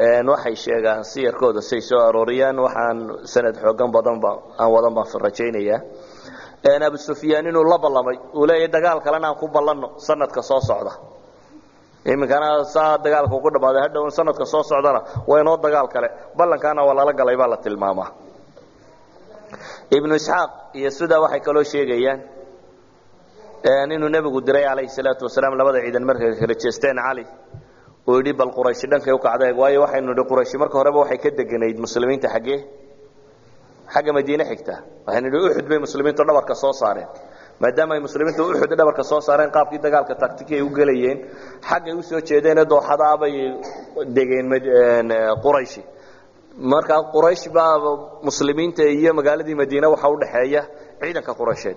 waxay sheegaan siyarkooda say soo arooriyaan waxaan sanad xoogan badanba aan wadan baan rajaynayaa abu sufyaan inuu la ballamay uu leeyahay dagaal kalena aan ku ballanno sanadka soo socda. Iminkana saa dagaalka ugu dhammaaday hadhow sanadka soo socdana waa inoo dagaal kale ballankaana waa lala galay baa la tilmaamaa. Ibnu isxaaq iyo sidaa waxay kaloo sheegayaan inuu nebigu diray calayhi salaatu wasalaam labada ciidan markay kala jeesteen cali uu yidhi bal qurayshi dhankay u kacday waayo waxaynu nidhi qurayshi marka horeba waxay ka deganayd muslimiinta xaggee xagga madiine xigta. Waxaynu nidhi uxud bay muslimiintu dhabarka soo saareen. Maadaama ay muslimiintu uxud dhabarka soo saareen qaabkii dagaalka taktiki ay u gelayeen xaggay u soo jeedeenee dooxadaa bay degeen qurayshi markaa quraysh. Baa muslimiinta iyo magaaladii madiine waxa u dhaxeeya ciidanka quraysheed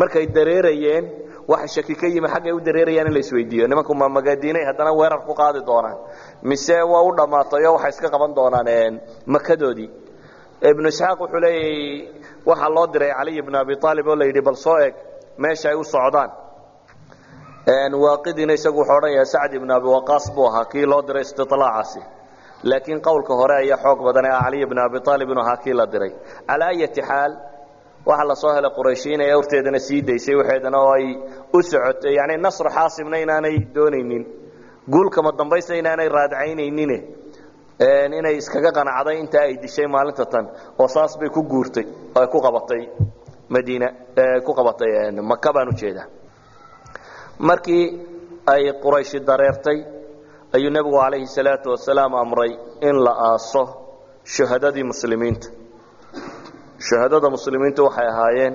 markay dareerayeen waxa shaki ka yimi xaggay u dareerayaan in la isweydiiyo. Nimanku ma magadiinay haddana weerar ku qaadi doonaan. Mise waa u dhammaatay oo waxay iska qaban doonaan makadoodii ibnu isxaaq wuxuu leeyahay waxaa loo diray caliy ibnu abi aalib oo la yidhi bal soo eg meesha ay u socdaan. Waaqidina isagu wuxuu odhan yahay sacd ibnu abi waqaas buu ahaa kii loo diray istitlaacaasi laakiin qowlka hore ayaa xoog badan ee caliy ibnu abi aalib inuu ahaa kii la diray. Calaa ayati xaal waxaa la soo helay qurayshi inay awrteedana sii daysay waxeedana oo ay u socotay. Yani nasr xaasimna inaanay doonaynin. Guulkama dambaysta inaanay raadcaynaynin. Inay iskaga qanacday intaa ay dishay maalinta tan oo saas bay ku guurtay oo ay ku qabatay madiina ku qabatay maka baan u jeedaa markii ay qurayshi dareertay ayuu nebigu calayhi salaatu wasalaam amray in la aaso shuhadadii muslimiinta shuhadada muslimiintu waxay ahaayeen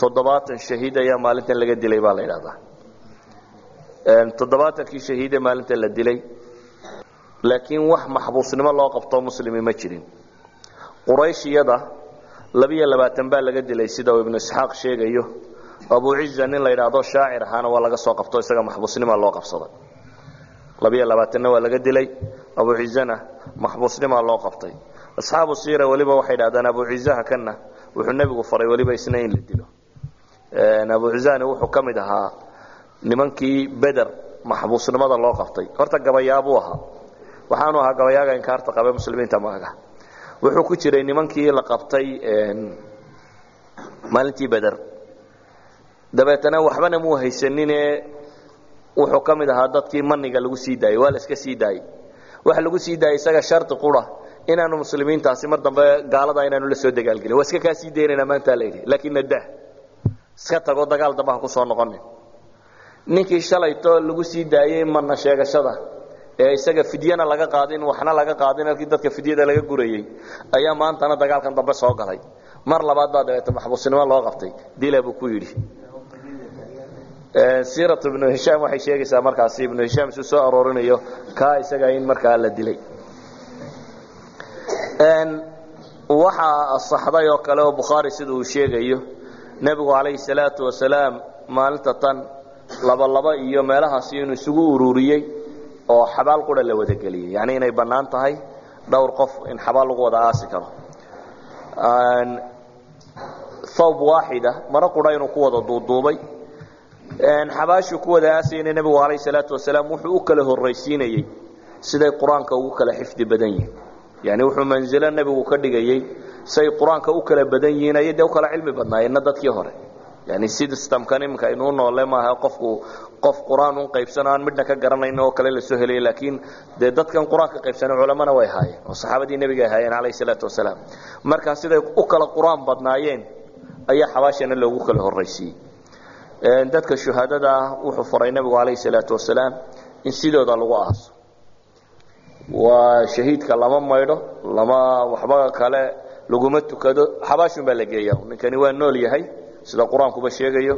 toddobaatan shahiid ayaa maalintan laga dilay baa la yidhahdaa toddobaatankii shahiide maalinta la dilay. Laakiin wax maxbuusnimo loo qabtoo muslimi ma jirin. Qurayshiyada labiyo labaatan baa laga dilay sida uu ibnu isxaaq sheegayo. Abu ciza nin la yidhaahdo shaacir ahaana waa laga soo qabto isaga maxbuusnima loo qabsaday labiyo labaatanna waa laga dilay. Abu cizana maxbuusnimaa loo qabtay asxaabu siira weliba waxay dhahdaan abu cizaha kana wuxuu nebigu faray weliba isna in la dilo. Abu cizani wuxuu ka mid ahaa nimankii beder maxbuusnimada loo qabtay. Horta gabayaabuu ahaa. Waxaanu ahaa gabayaaga inkaarta qabe muslimiinta maaga. Wuxuu ku jiray nimankii la qabtay maalintii beder. Dabeetana waxbana muu haysanine wuxuu ka mid ahaa dadkii maniga lagu sii daayey waa la iska sii daayey waxa lagu sii daayey isaga shardi qura inaanu muslimiintaasi mar dambe gaalada inaanu la soo dagaalgelin. Waa iska kaa sii daynayna maanta la yidhi. Laakiin nadah iska tago dagaal dambe ha ku soo noqonin ninkii shalayto lagu sii daayey mana sheegashada ee isaga fidyana laga qaadin waxna laga qaadin halkii dadka fidyada laga gurayey ayaa maantana dagaalkan dambe soo galay. Mar labaad baa dabeete maxbuusnimo loo qabtay. Dila buu ku yidhi. Siiratu ibnu hishaam waxay sheegaysaa markaasi ibnu hishaam suu soo aroorinayo kaa isaga in markaa la dilay waxaa asaxday oo kale oo bukhaari sida uu sheegayo nebigu calayhi salaatu wasalaam maalinta tan labalaba iyo meelahaasi inuu isugu ururiyey oo xabaal qura la wadageliyey yani inay bannaan tahay dhowr qof in xabaal lagu wada aasi karo. Thawb waaxida maro qura inuu ku wada duuduubay. Xabaashuu ku wada aasayna nebigu calayhi salaatu wasalaam wuxuu u kala horraysiinayey siday qur'aanka ugu kala xifdi badan yihiin yani wuxuu manzilo nebigu ka dhigayey say qur'aanka u kala badan yihiin ayay dee u kala cilmi badnaayeenna dadkii hore. Yani systemkan iminka aynuu noole maaha qofku qof qur'aan un qaybsano aan midna ka garanayn oo kale la soo helay laakiin dee dadkan qur'aanka qaybsana culamana way haayeen oo saxaabadii nebiga ay haayeen calayhi salaatu wasalaam. Markaa siday u kala qur'aan badnaayeen ayaa xabaashana loogu kala horraysiiyey dadka shuhaadada ah wuxuu faray nebigu calayhi salaatu wasalaam in sidooda lagu aaso waa shahiidka lama maydho lama waxba kale laguma tukado. Xabaashun baa la geeya ninkani waa nool yahay sida qur'aankuba sheegayo.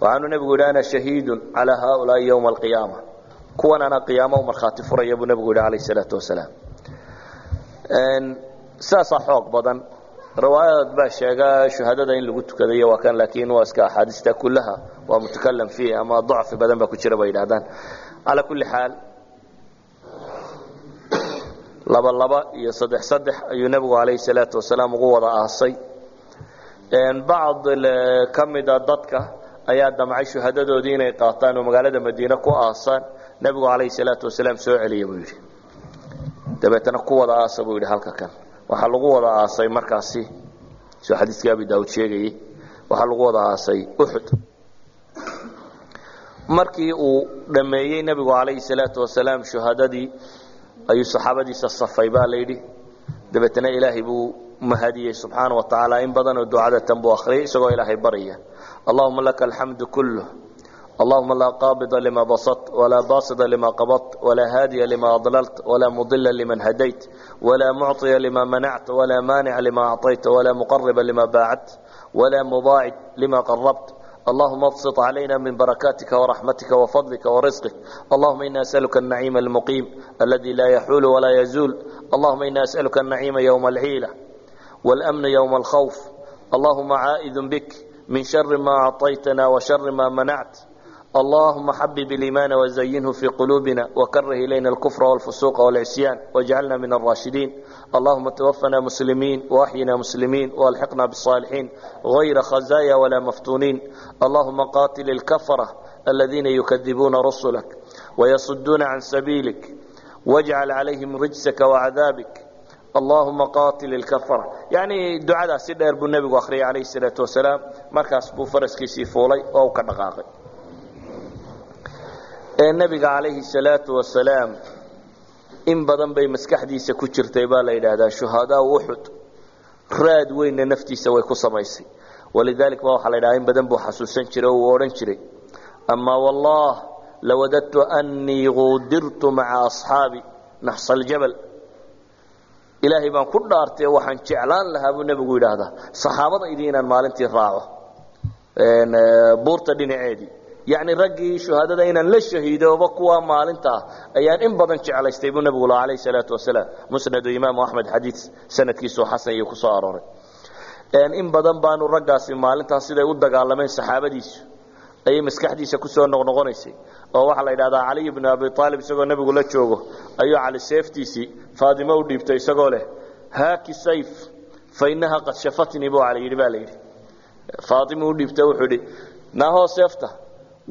Waxaanuu nebigu yidhi ana shahiidun calaa haaulaai yowma alqiyaama. Kuwan ana qiyaamo u markhaati furaya buu nebigu yidhi calayh salaatu wasalaam. Saasaa xoog badan. Riwaayad baa sheega shuhadada in lagu tukadayo waa kan laakiin waa iska axaadiista kullaha. Waa mutakalam fiih ama dacfi badan baa ku jira bay yidhahdaan calaa kulli xaal laba laba iyo saddex saddex ayuu nebigu calayhi salaatu wasalaam ugu wada aasay. Bacd ka mida dadka ayaa damcay shuhadadoodii inay qaataan oo magaalada madiine ku aasaan. Nebigu calayhi salaatu wasalaam soo celiya buu yidhi. Dabeetana ku wada aasa buu yidhi halka kan. Waxaa lagu wada aasay markaasi soo xadiiskii abi daawud sheegayey waxaa lagu wada aasay uxud markii uu dhammeeyey nebigu calayhi salaatu wasalaam shuhadadii ayuu saxaabadiisa safay baa layidhi dabeetana ilaahay buu mahadiyey subxaana wa tacaala in badanoo ducadatan buu akhriyay isagoo ilaahay barya allahuma laka alxamdu kulluh اللهم لا قابض لما بسطت ولا باسط لما قبضت ولا هادي لما أضللت ولا مضل لمن هديت ولا معطي لما منعت ولا مانع لما أعطيت ولا مقرب لما باعدت ولا مضاعد لما قربت اللهم ابسط علينا من بركاتك ورحمتك وفضلك ورزقك اللهم إنا أسألك النعيم المقيم الذي لا يحول ولا يزول اللهم إنا أسألك النعيم يوم العيلة والأمن يوم الخوف اللهم عائذ بك من شر ما أعطيتنا وشر ما منعت اللهم حبب الإيمان وزينه في قلوبنا وكره إلينا الكفر والفسوق والعصيان واجعلنا من الراشدين اللهم توفنا مسلمين وأحينا مسلمين والحقنا بالصالحين غير خزايا ولا مفتونين اللهم قاتل الكفرة الذين يكذبون رسلك ويصدون عن سبيلك واجعل عليهم رجسك وعذابك اللهم قاتل الكفرة يعني دعاء سيدنا ابو النبي واخري عليه الصلاة والسلام مركز بو فرسكيسي فولي أو كدقاقي ee nabiga calayhi salaatu wasalaam in badan bay maskaxdiisa ku jirtay baa la yidhaahdaa shuhadaa uxud raad weynna naftiisa way ku samaysay. Walidalik ba waxaa la yidhahdaa in badan buu xasuusan jiray oo uu odhan jiray. Amaa wallah lawadadtu annii quudirtu maca asxaabi naxsa aljabal ilaahay baan ku dhaartay waxaan jeclaan lahaa buu nebigu yidhaahdaa. Saxaabadaydii inaan maalintii raaco buurta dhinaceedii yani raggii shuhaadada inaan la shahiidooba kuwa maalinta ah ayaan in badan jeclaystay buu nabigu laha alayh salaatu wasalaam. Musnadu imaamu axmed xadiid sanadkiisoo xasan iyo ku soo arooray. In badan baanu raggaasi maalintaas siday u dagaalameen saxaabadiisu. Ayay maskaxdiisa ku soo noqnoqonaysay. Oo waxaa la yidhahdaa caliy bnu abi aalib isagoo nebigu la joogo ayuu cali seeftiisii faadimo u dhiibtay isagoo leh haaki sayf fa inaha qad shafatnii buu cali yidhi baa la yidhi. Faatimo u dhiibta wuxuu idhi naahoo seefta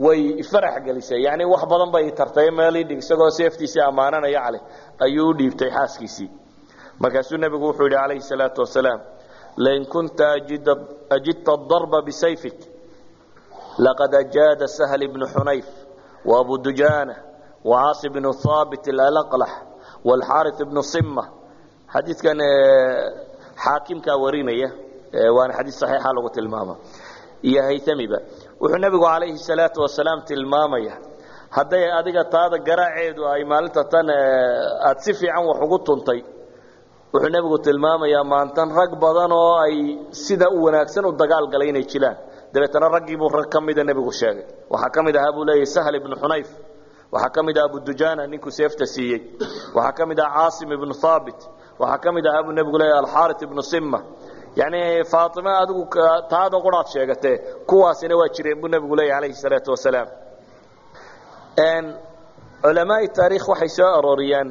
way farax gelisay. Yani wax badan bay tartay meelidhig isagoo seeftiisii ammaananaya cali. Ayuu u dhiibtay xaaskiisii. Markaasuu nebigu wuxuu yidhi calayhi salaatu wasalaam lain kunta ajidta adarba bisayfik laqad ajaada sahl bnu xunayf waabu dujaana wacaasi bnu haabit alalaqlax wlxaari ibnu sima xadiidkan xaakimkaa warinaya waana xadiid saxiixa lagu tilmaama iyo hayamiba wuxuu nebigu calayhi salaatu wasalaam tilmaamaya hadday adiga taada garaaceedu ay maalinta tan aad si fiican wax ugu tuntay. Wuxuu nebigu tilmaamayaa maantan rag badan oo ay sida u wanaagsan u dagaal galay inay jiraan dabeetana raggiibuu rag ka mida nebigu sheegay. Waxaa ka mid ahaa buu leeyahy sahl ibnu xunayf waxaa ka mid ah abudujana ninkuu seefta siiyey. Waxaa ka mid ah caasim ibnu haabit waxaa ka mid ahaa buu nebigu leeyahy alxaari ibnu sima yani faaime adigu taada quraad sheegatee kuwaasina waa jireen buu nebigu leeyahy alayhi salaatu wasalaam culamaai taariikh waxay soo arooriyaan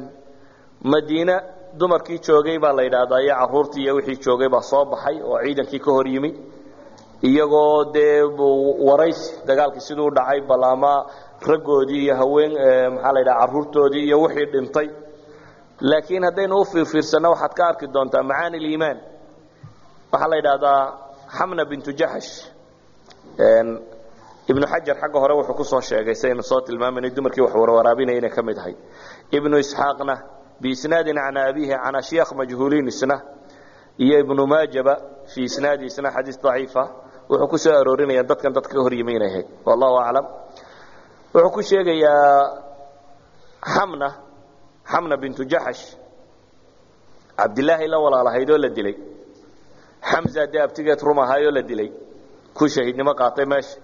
madiine dumarkii joogay baa la yidhaahdaa iyo caruurtii iyo wixii joogay baa soo baxay oo ciidankii ka hor yimi. Iyagoo dee waraysi dagaalkii siduu dhacay bal ama raggoodii iyo haween maxaa la yidhaha carruurtoodii iyo wixii dhintay. Laakiin haddaynu u fiirfiirsanno waxaad ka arki doontaa macaani liimaan waxaa la yidhaahdaa xamna bintu jaxash ibnu xajar xagga hore wuxuu ku soo sheegay saynu soo tilmaamanay dumarkii wax warwaraabinaya inay ka mid ahay. Ibnu isxaaqna biisnaadin can abihi can ashyaakh majhuuliin isna iyo ibnu maajaba fii isnaadi isna xadiis daciifa. Wuxuu ku soo aroorinaya dadkan dadka ka hor yimi inay ahayd. Wallahu aclam. Wuxuu ku sheegayaa xamna xamna bintu jaxash cabdilaahi la walaalahayd oo la dilay xamza dee abtigeed rum ahaayoo la dilay. Ku shahiidnimo qaatay meesha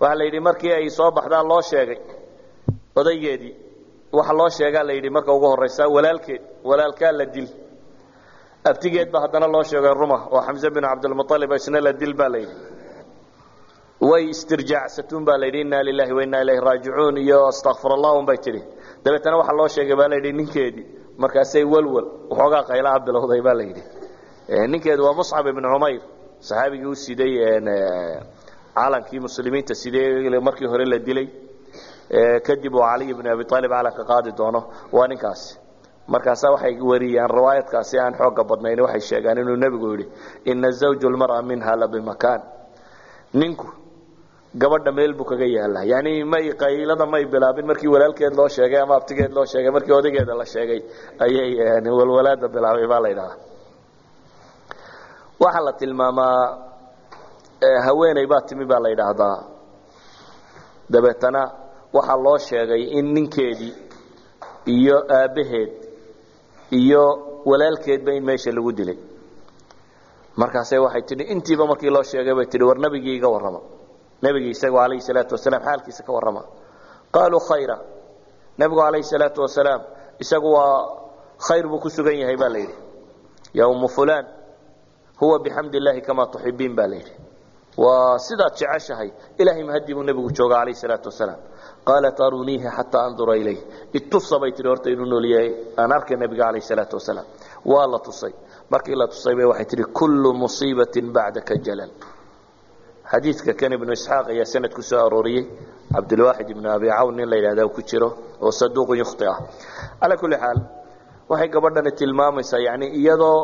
waxaa la yidhi markii ay soo baxdaa loo sheegay. Odaygeedii waxa loo sheegaa la yidhi marka ugu horaysa walaalkeed walaalkaa la dil. Abtigeed ba haddana loo sheegay ruma oo xamse bin cabdilmualib isna la dil baa la yidhi. Way istirjaacsatuun baa la yidhi inna lilahi wa inna ilayhi raajicuun iyo astakfir allah un bay tidhi. Dabeetana waxaa loo sheegay baa la yidhi ninkeedii markaasay walwal waxoogaa qaylaha bilowday baa la yidhi ninkeedu waa muscab ibnu cumayr saxaabigii u siday calankii muslimiinta sidee markii hore la dilay. Kadib uu caliy bn abi aalib calanka qaadi doono. Waa ninkaasi markaasa waxay wariyaan riwaayadkaasi aan xooga badnayn waxay sheegaan inuu nebigu yidhi ina zawju lmara minha la bimakaan ninku gabadha meel buu kaga yaalla yani may qaylada may bilaabin markii walaalkeed loo sheegay ama abtigeed loo sheegay markii odageeda la sheegay ayay walwalaada bilaabay baa la ydhahaa waxaa la tilmaamaa haweeney baa timi baa la yidhaahdaa. Dabeetana waxaa loo sheegay in ninkeedii iyo aabbaheed iyo walaalkeedba in meesha lagu dilay. Markaase waxay tihi intiiba markii loo sheegay bay tihi war nebigii iga warrama. Nebigii isagu calayhi salaatu wasalaam xaalkiisa ka warrama. Qaaluu khayra. Nebigu calayhi salaatu wasalaam isagu waa khayr buu ku sugan yahay baa la yidhi. Ya ummu fulaan huwa bixamdi illaahi kamaa tuxibiin baa la yidhi. Waa sidaad jeceshahay ilahay mahadii buu nebigu jooga calayh salaatu wasalaam. Qaalat aruniihi xataa andura ilayh itusa bay tihi horta inuu noolyahay aan arka nebiga calayh salaatu wasalaam. Waa la tusay. Markii la tusay bay waxay tihi kullu musiibatin bacdaka jalal. Xadiidka kan ibnu isxaaq ayaa sanad ku soo arooriyey. Cabdulwaaxid ibnu abi cawn nin la yidhahda ku jiro oo saduuqu yukhti ah. Calaa kulli xaal waxay gabadhani tilmaamaysaa yani iyadoo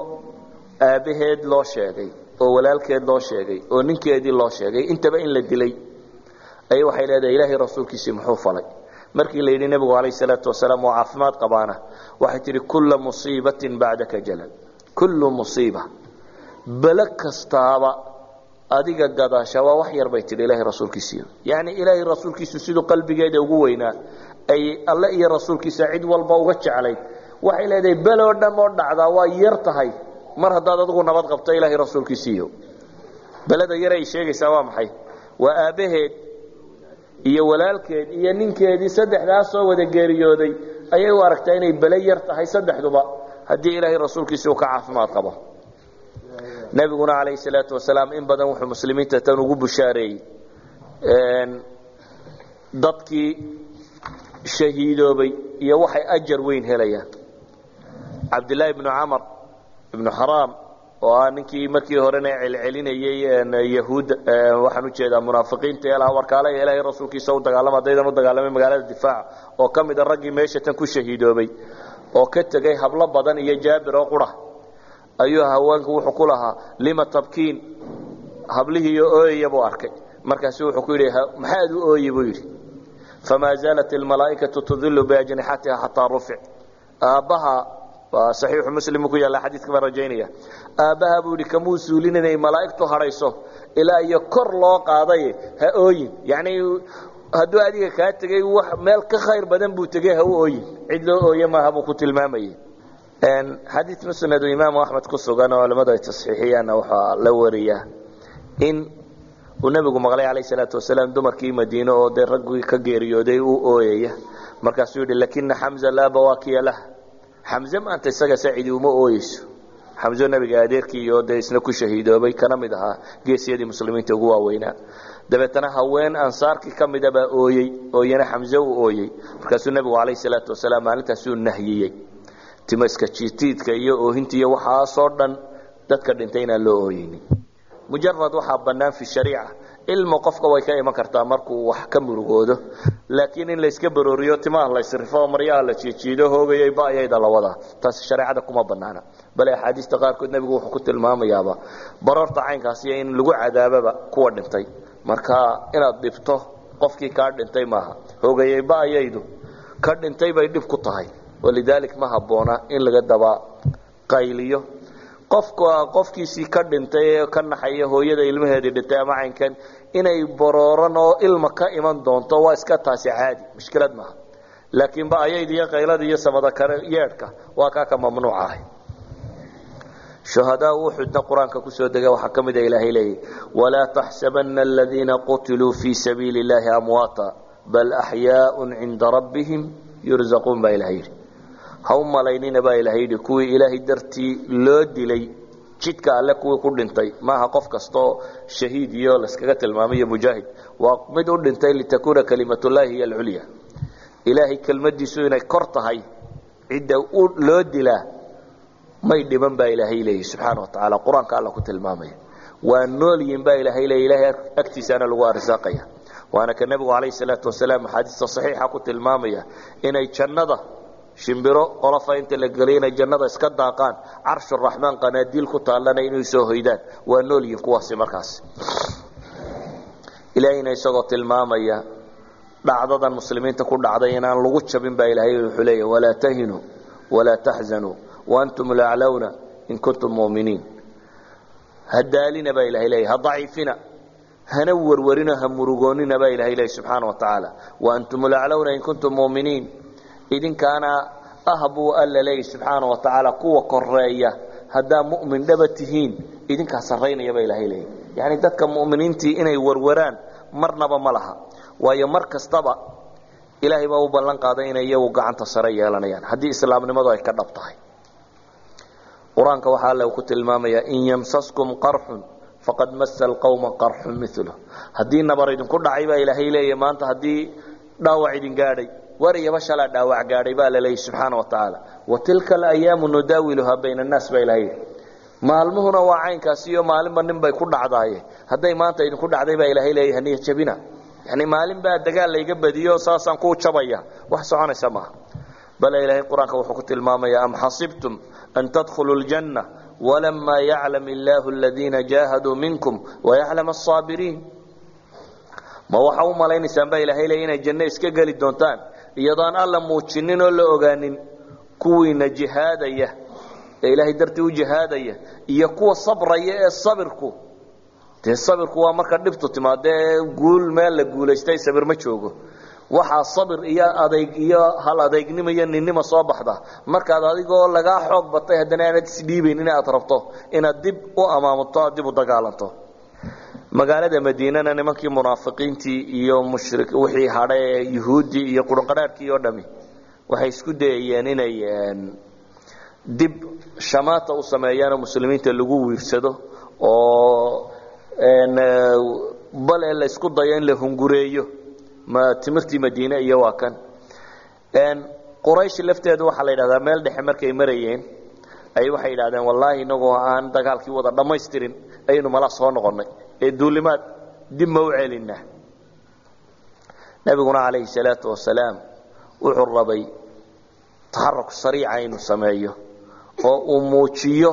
aabbaheed loo sheegay oo walaalkeed loo sheegay oo ninkeedii loo sheegay intaba in la dilay. Ay waxay leedahay ilaahay rasuulkiisii muxuu falay. Markii la yidhi nebigu calayh salaatu wasalaam oo caafimaad qabaana. Waxay tihi kulla musiibatin bacdaka jalal. Kullu musiiba. Bele kastaaba adiga gadaasha waa wax yar bay tihi ilaahay rasuulkiisiiyo yacni ilaahay rasuulkiisu siduu qalbigeeda ugu weynaa ay alle iyo rasuulkiisa cid walba uga jeclayd. Waxay leedahay beloo dham oo dhacdaa waa yar tahay mar haddaad adigu nabad qabto ilaahay rasuulkiisiiyo beleda yar ay sheegaysaa waa maxay? Waa aabbaheed iyo walaalkeed iyo ninkeedii saddexdaas soo wada geeriyooday ayay u aragtaa inay bele yar tahay saddexduba haddii ilaahay rasuulkiisi uu ka caafimaad qabo. Nebiguna calayhi salaatu wasalaam in badan wuxuu muslimiinta tan ugu bushaareeyey dadkii shahiidoobay iyo waxay ajar weyn helayaan. Cabdillaahi ibnu camar ibnu xaraam oo ah ninkii markii horena celcelinayey yahuud waxaan u jeedaa munaafiqiinta ee lahaa warkaale ilaahay rasuulkiisa u dagaalama haddaydan u dagaalamay magaalada difaaca oo ka mid a raggii meesha tan ku shahiidoobay oo ka tegey hablo badan iyo jaabir oo qura ayuu haweenku wuxuu ku lahaa lima tabkiin? Hablihiiyo ooyaya buu arkay. Markaasu wuxuu ku yidhi maxaad u ooyi buu yidhi famaa zaalat almalaa'ikatu tudilu biajnixatiha xataa rufic. Aabbaha waa saxiixu muslim ku yaalla xadiiska baan rajaynaya. Aabbaha buu yidhi kamuu suulin inay malaa'igtu hadhayso ilaa iyo kor loo qaaday ha ooyin. Yacni hadduu adiga kaa tegey wax meel ka khayr badan buu tegey ha u ooyin. Cid loo ooye maaha buu ku tilmaamayay xadiid musnadu imaamu axmed ku sugan oo culimmadu ay tasxiixiyaanna waxaa la wariyaa in uu nebigu maqlay calayh salaatu wasalaam dumarkii madiine oo dee raggii ka geeriyooday u ooyaya. Markaasuu yidhi lakina xamza laa bawaakiya lah xamze maanta isaga sacidi uma ooyeyso. Xamzo nebiga adeerkii iyo dee isna ku shahiidoobay kana mid ahaa geesiyadii muslimiinta ugu waaweynaa dabeetana haween ansaarkii ka midabaa ooyey ooyana xamze u ooyey. Markaasuu nebigu calayh salaatu wasalaam maalintaasuu nahyiyey. Timaska jiitiidka iyo oohinta iyo waxaasoo dhan dadka dhintay inaan loo ooyeynin. Mujarad waxaa bannaan fi shariica ilmo qofka way ka iman kartaa markuu wax ka murugoodo. Laakiin in layska barooriyo timaha laysrifo maryaha la jiijiido hoogayay ba'yayda la taasi shareecada kuma bannaana. Bale axaadiista qaarkood nebigu wuxuu ku tilmaamayaaba baroorta caynkaasiyo in lagu cadaababa kuwa dhintay. Marka inaad dhibto qofkii kaa dhintay maaha. Hoogayay ba'yaydu ka dhintay bay dhib ku tahay. Walidaalik ma habboona in laga daba qayliyo qofka qofkiisii ka dhintay ee ka naxaya hooyada ilmaheedii dhintay ama caynkan inay barooran oo ilma ka iman doonto waa iska taasi caadi mushkilad maaha. Laakiin ba'ayayda iyo qaylada iyo samada kale yeedhka waa kaa ka mamnuuc ahay. Shuhadaa uxudna qur'aanka ku soo dega waxaa ka mid a ilaahay leeyahy walaa taxsabana aladiina qutiluu fii sabiili اllahi amwaata bal axyaaء cinda rabbihim yurzaquun baa ilahay yidhi ha u malaynina baa ilahay yidhi kuwii ilaahay dartii loo dilay jidka alle kuwii ku dhintay maaha qof kastaoo shahiid iyo laskaga tilmaamay iyo mujaahid waa mid u dhintay litakuuna kalimatullahi hiy alculya. Ilaahay kelmadiisu inay kor tahay cidda loo dilaa may dhiman baa ilaahay leeyahy subxaana wa tacaala qur'aanka alla ku tilmaamaya. Waa noolyihin baa ilaahay leeya ilahay agtiisaana lagu arsaaqaya. Waana ka nebigu calayhi salaatu wasalaam axaadiista saxiixa ku tilmaamaya inay jannada shimbiro qolofa inta la geliy inay jannada iska daaqaan carshuraxmaan qanaadiil ku taallana inay soo hoydaan. Waa noolyihin kuwaasi markaas. Ilaahayna isagoo tilmaamaya dhacdadan muslimiinta ku dhacday inaan lagu jabin baa ilaahay wuxuu leeyahy walaa tahinuu walaa taxzanuu waantum laclawna in kuntum muminiin. Ha daalina baa ilahay leeyahy ha daciifina hana warwarino ha murugoonina baa ilahay leeyahy subxaana wa tacaala waantum laclawna in kuntum muminiin idinkaana ah buu alla leeyahy subxaana wa tacaala kuwa koreeya haddaa mu'min dhaba tihiin idinkaa sarraynaya baa ilahay leeyahy yacni dadka mu'miniintii inay warwaraan marnaba ma laha. Waayo mar kastaba ilaahay baa u ballan qaaday inay iyagu gacanta sare yeelanayaan. Haddii islaamnimadu ay ka dhab tahay. Qur'aanka waxaa alle ku tilmaamayaa in yamsaskum qarxun faqad masa alqawma qarxun milu haddii nabar idinku dhacay baa ilaahay leeya maanta haddii dhaawac idin gaadhay wariyaba shalaa dhaawac gaadhay baa la leeyay subxaana wa tacaala. Wa tilka alayaamu nudaawiluhaa bayna annaas baa ilahay maalmuhuna waa caynkaasi iyo maalinba nin bay ku dhacdaaye. Hadday maanta idinku dhacday baa ilaahay leeya haniya jabina. Yani maalin baa dagaal layga badiyo saasaan kuu jabaya. Wax soconaysa maaha. Bale ilaahay qur'aanka wuxuu ku tilmaamaya am xasibtum an tadkhuluu ljanna walamaa yaclam illaahu aladiina jaahaduu minkum wayaclam asaabiriin ma waxa u malaynaysaan baa ilaahay leeya inay janno iska geli doontaan iyadoon alla muujinin oo la ogaanin kuwiina jihaadaya ee ilaahay dartii u jihaadaya iyo kuwa sabraya ee sabirku. Dee sabirku waa marka dhibtu timaadee guul meel la guulaystay sabir ma joogo. Waxaa sabir iyo adayg iyo hal adaygnimo iyo ninnima soo baxda. Markaad adigoo lagaa xoog batay haddana aanad isdhiibayn in aad rabto inaad dib u amaamuto aad dib u dagaalanto magaalada madiinana nimankii munaafiqiintii iyo mushri wixii hadha ee yuhuuddii iyo qurunqadhaarhkii oo dhami waxay isku dayayeen inay dib shamaata u sameeyaanoo muslimiinta lagu wiirsado oo bale la isku dayo in la hungureeyo timirtii madiine iyo waa kan. Quraysh lafteedu waxaa la yidhahdaa meel dhexe markay marayeen ay waxay yidhahdeen wallaahi inagoo aan dagaalkii wada dhammaystirin ayaynu mala soo noqonnay ee duulimaad dib ma u celinaa. Nebiguna calayhi salaatu wasalaam wuxuu rabay taxaruk sariica inuu sameeyo oo uu muujiyo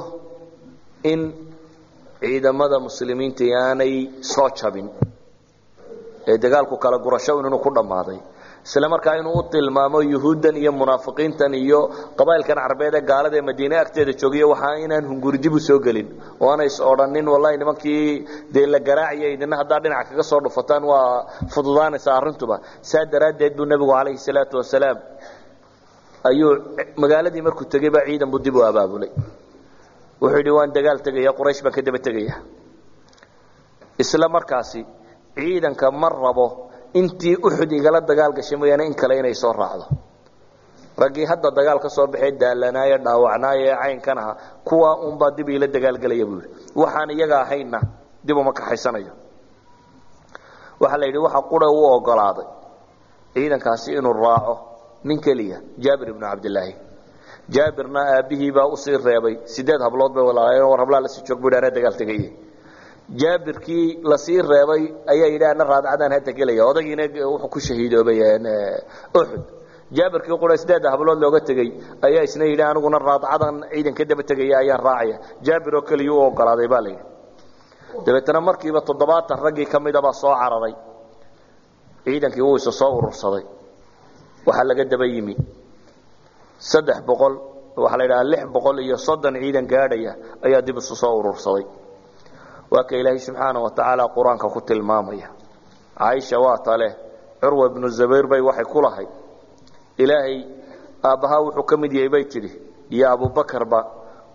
in ciidamada muslimiinta aanay soo jabin. Ee dagaalku kala gurasho inuu ku dhammaaday isla markaa inuu u tilmaamo yuhuuddan iyo munaafiqiintan iyo qabaa'ilkan carbeed ee gaalada ee madiine agteeda joogiya waxaa inaan hunguridibu soo gelin. Oo aanay is odhanin wallahi nimankii dee la garaacaya idina haddaa dhinaca kaga soo dhufataan waa fududaanaysaa arrintuba. Saa daraaddeed buu nebigu calayhi salaatu wasalaam ayuu magaaladii markuu tegey baa ciidan buu dib u abaabulay. Wuxuu yidhi waan dagaal tegaya quraysh baan ka daba tegaya isla markaasi ciidanka ma rabo intii uxud igala dagaal gashay mooyaane in kale inay soo raacdo. Raggii hadda dagaal ka soo baxee daalanaaye dhaawacnaaye ee caynkan aha kuwaa unbaa dib iila dagaalgelaya buu yidhi. Waxaan iyaga ahaynna dib uma kaxaysanayo. Waxaa la yidhi waxa qura u ogolaaday ciidankaasi inuu raaco nin keliya jaabir ibnu cabdilaahi jaabirna aabbihii baa u sii reebay sideed hablood bay walaalaayeen war hablaa la sii joog buu anaa dagaal tegaye jaabirkii la sii reebay ayaa yidhi ana raadcadaan hadda gelaya. Odagiina wuxuu ku shahiidoobay uxud jaabirkii qura sideedda hablood looga tegey ayaa isna yidhi aniguna raadcadan ciidan ka daba tegaya ayaan raacaya. Jaabir oo keliya u ogolaaday baa layidhi dabeetana markiiba toddobaatan raggii ka midabaa soo cararay. Ciidankii wuu isa soo urursaday. Waxaa laga daba yimi. Saddex boqol waxaa la yidhaha lix boqol iyo soddon ciidan gaadhaya ayaa dib isu soo urursaday waa ka ilaahay subxaana wa tacaala qur-aanka ku tilmaamaya caaisha waa tale curwa ibnu zubayr bay waxay ku lahayd ilaahay aabbahaa wuxuu ka mid yahay bay tidhi iyo abubakarba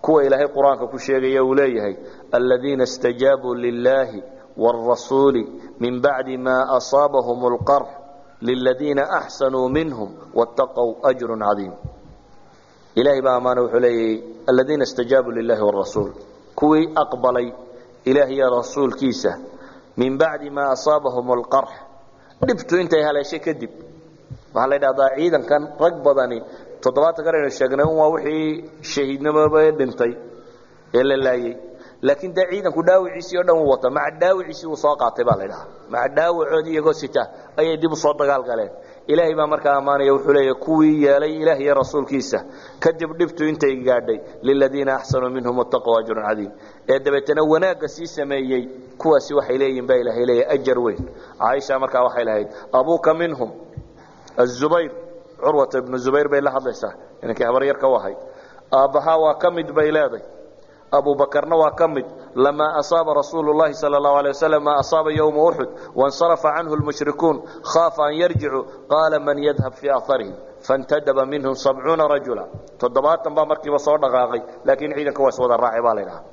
kuwa ilaahay qur-aanka ku sheegaya uu leeyahay aladiina istajaabuu lilaahi wاrasuuli min bacdi ma asaabahum اlqarx liladiina axsanuu minhum wاtaqow ajru cadiim ilahay baa ammaana wuxuu leeyahay aladiina istajaabuu lilahi wاrasuul kuwii aqbalay ilaah iyo rasuulkiisa min bacdi maa asaabahum alqarx dhibtu intay haleeshay kadib. Waxaa la ydhahdaa ciidankan rag badani toddobaatan kan aynu sheegnay un waa wixii shahiidnimoba dhintay ee la laayey laakiin dee ciidanku dhaawiciisii o dhan uu wata maca dhaawiciisii uu soo qaatay baa la ydhahaa maca dhaawacoodii iyagoo sita ayay dib u soo dagaal galeen. Ilaahay baa markaa ammaanaya wuxuu leeya kuwii yeelay ilaah iyo rasuulkiisa. Kadib dhibtu intay gaadhay liladiina axsanuu minhum wataqow ajrun cadiim ee dabeetana wanaagga sii sameeyey kuwaasi waxay leeyihiin baa ilaahay leeya ajar weyn. Caaisha markaa waxay lahayd abuuka minhum. Azubayr curwata ibnu zubayr bay la hadlaysaa inankii habaryarka u ahayd aabbahaa waa ka mid bay leeday abubakarna waa ka mid lamaa asaaba rasuulu llahi sal lahu alay wasalam maa asaaba yowma uxud waاnsarafa canhu lmushrikuun khaafa an yarjicuu qaala man yadhab fii aharihim faاntadaba minhum sabcuuna rajula. Toddobaatan baa markiiba soo dhaqaaqay laakiin ciidanka waa iswada raacay baa la ydhahaa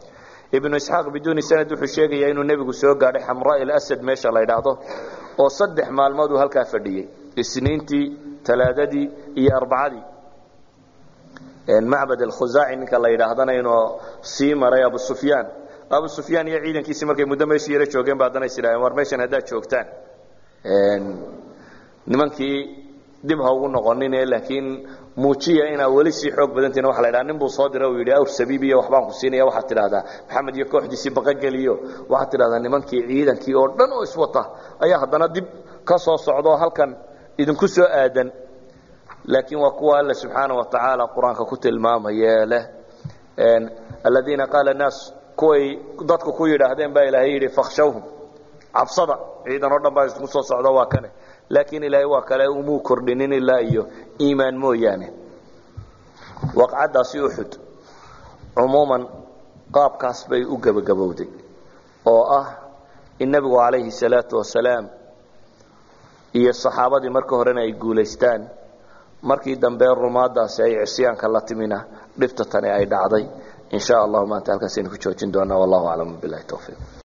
ibnu isxaaq biduuni sanad wuxuu sheegayaa inuu nebigu soo gaadhay xamraa ilasad meesha la ydhaahdo oo saddex maalmood uu halkaa fadhiyey isniintii talaadadii iyo arbacadii. Macbad alkhusaaci ninka la yidhaahdana inuu sii maray abu sufyaan. Abu sufyaan iyo ciidankiisii markay muddo meeshii yaro joogeen ba haddana is idhahdeen war meeshan haddaad joogtaan. Nimankii dib ha ugu noqonine laakiin muujiya inaa weli sii xoog badantihin waxa la ydhaha nin buu soo dira uu yidhi awr sabiib iyo waxbaan ku siinaya waxaad tidhahdaa maxamed iyo kooxdiisii baqageliyo. Waxaad tidhahdaa nimankii ciidankii oo dhan oo iswata ayaa haddana dib ka soo socdaoo halkan idinku soo aadan. Laakiin waa kuwa alle subxaana wa tacaala qur'aanka ku tilmaamaya leh. Aladiina qaala naas kuway dadku ku yidhaahdeen baa ilaahay yidhi fakhshawhum cabsada ciidan oo dhan baa isku soo socda waa kane laakiin ilaahay waa kale umuu kordhinin ilaa iyo iimaan mooyaane. Waqcaddaasi uxud cumuuman qaabkaas bay u gebagabowday oo ah in nebigu calayhi salaatu wasalaam iyo saxaabadii marka horena ay guulaystaan. Markii dambe rumaadaasi ay cisyaanka la timina dhibta tani ay dhacday. In sha allahu maanta halkaasaynu ku joojin doonaa. Wallahu aclam bilahi towfiiq